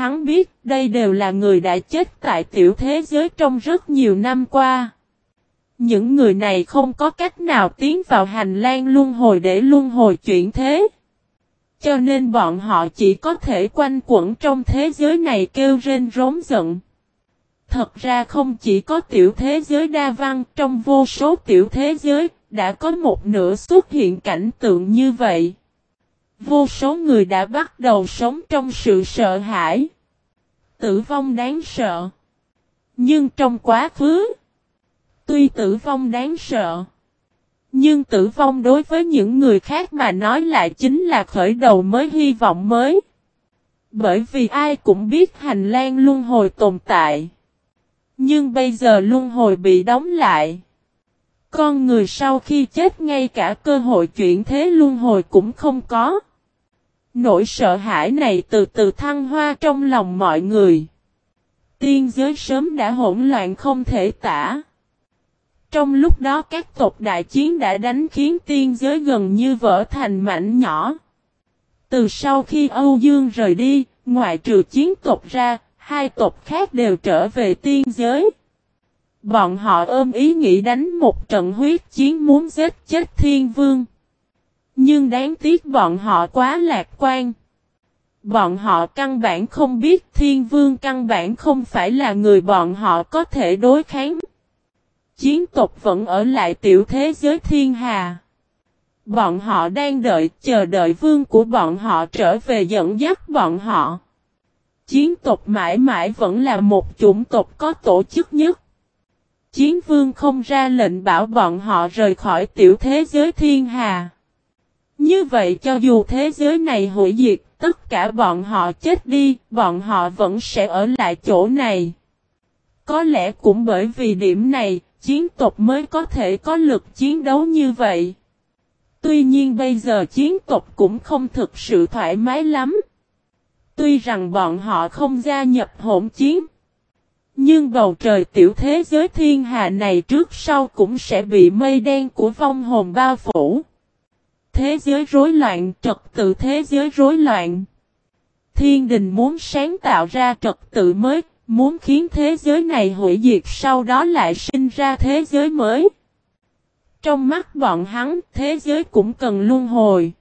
Hắn biết đây đều là người đã chết tại tiểu thế giới trong rất nhiều năm qua. Những người này không có cách nào tiến vào hành lang luân hồi để luân hồi chuyển thế. Cho nên bọn họ chỉ có thể quanh quẩn trong thế giới này kêu rên rống giận. Thật ra không chỉ có tiểu thế giới đa văn trong vô số tiểu thế giới, đã có một nửa xuất hiện cảnh tượng như vậy. Vô số người đã bắt đầu sống trong sự sợ hãi. Tử vong đáng sợ. Nhưng trong quá khứ, tuy tử vong đáng sợ, nhưng tử vong đối với những người khác mà nói lại chính là khởi đầu mới hy vọng mới. Bởi vì ai cũng biết hành lang luân hồi tồn tại. Nhưng bây giờ luân hồi bị đóng lại. Con người sau khi chết ngay cả cơ hội chuyển thế luân hồi cũng không có. Nỗi sợ hãi này từ từ thăng hoa trong lòng mọi người. Tiên giới sớm đã hỗn loạn không thể tả. Trong lúc đó các tộc đại chiến đã đánh khiến tiên giới gần như vỡ thành mảnh nhỏ. Từ sau khi Âu Dương rời đi, ngoại trừ chiến tộc ra, hai tộc khác đều trở về tiên giới. Bọn họ ôm ý nghĩ đánh một trận huyết chiến muốn giết chết thiên vương. Nhưng đáng tiếc bọn họ quá lạc quan. Bọn họ căn bản không biết thiên vương căn bản không phải là người bọn họ có thể đối kháng. Chiến tộc vẫn ở lại tiểu thế giới thiên hà. Bọn họ đang đợi, chờ đợi vương của bọn họ trở về dẫn dắt bọn họ. Chiến tộc mãi mãi vẫn là một chủng tộc có tổ chức nhất. Chiến vương không ra lệnh bảo bọn họ rời khỏi tiểu thế giới thiên hà. Như vậy cho dù thế giới này hủy diệt, tất cả bọn họ chết đi, bọn họ vẫn sẽ ở lại chỗ này. Có lẽ cũng bởi vì điểm này, chiến tộc mới có thể có lực chiến đấu như vậy. Tuy nhiên bây giờ chiến tộc cũng không thực sự thoải mái lắm. Tuy rằng bọn họ không gia nhập hỗn chiến. Nhưng bầu trời tiểu thế giới thiên hà này trước sau cũng sẽ bị mây đen của vong hồn bao phủ. Thế giới rối loạn, trật tự thế giới rối loạn. Thiên đình muốn sáng tạo ra trật tự mới, Muốn khiến thế giới này hủy diệt sau đó lại sinh ra thế giới mới. Trong mắt bọn hắn, thế giới cũng cần luân hồi.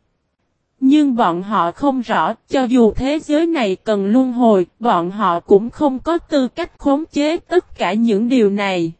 Nhưng bọn họ không rõ, cho dù thế giới này cần luân hồi, bọn họ cũng không có tư cách khống chế tất cả những điều này.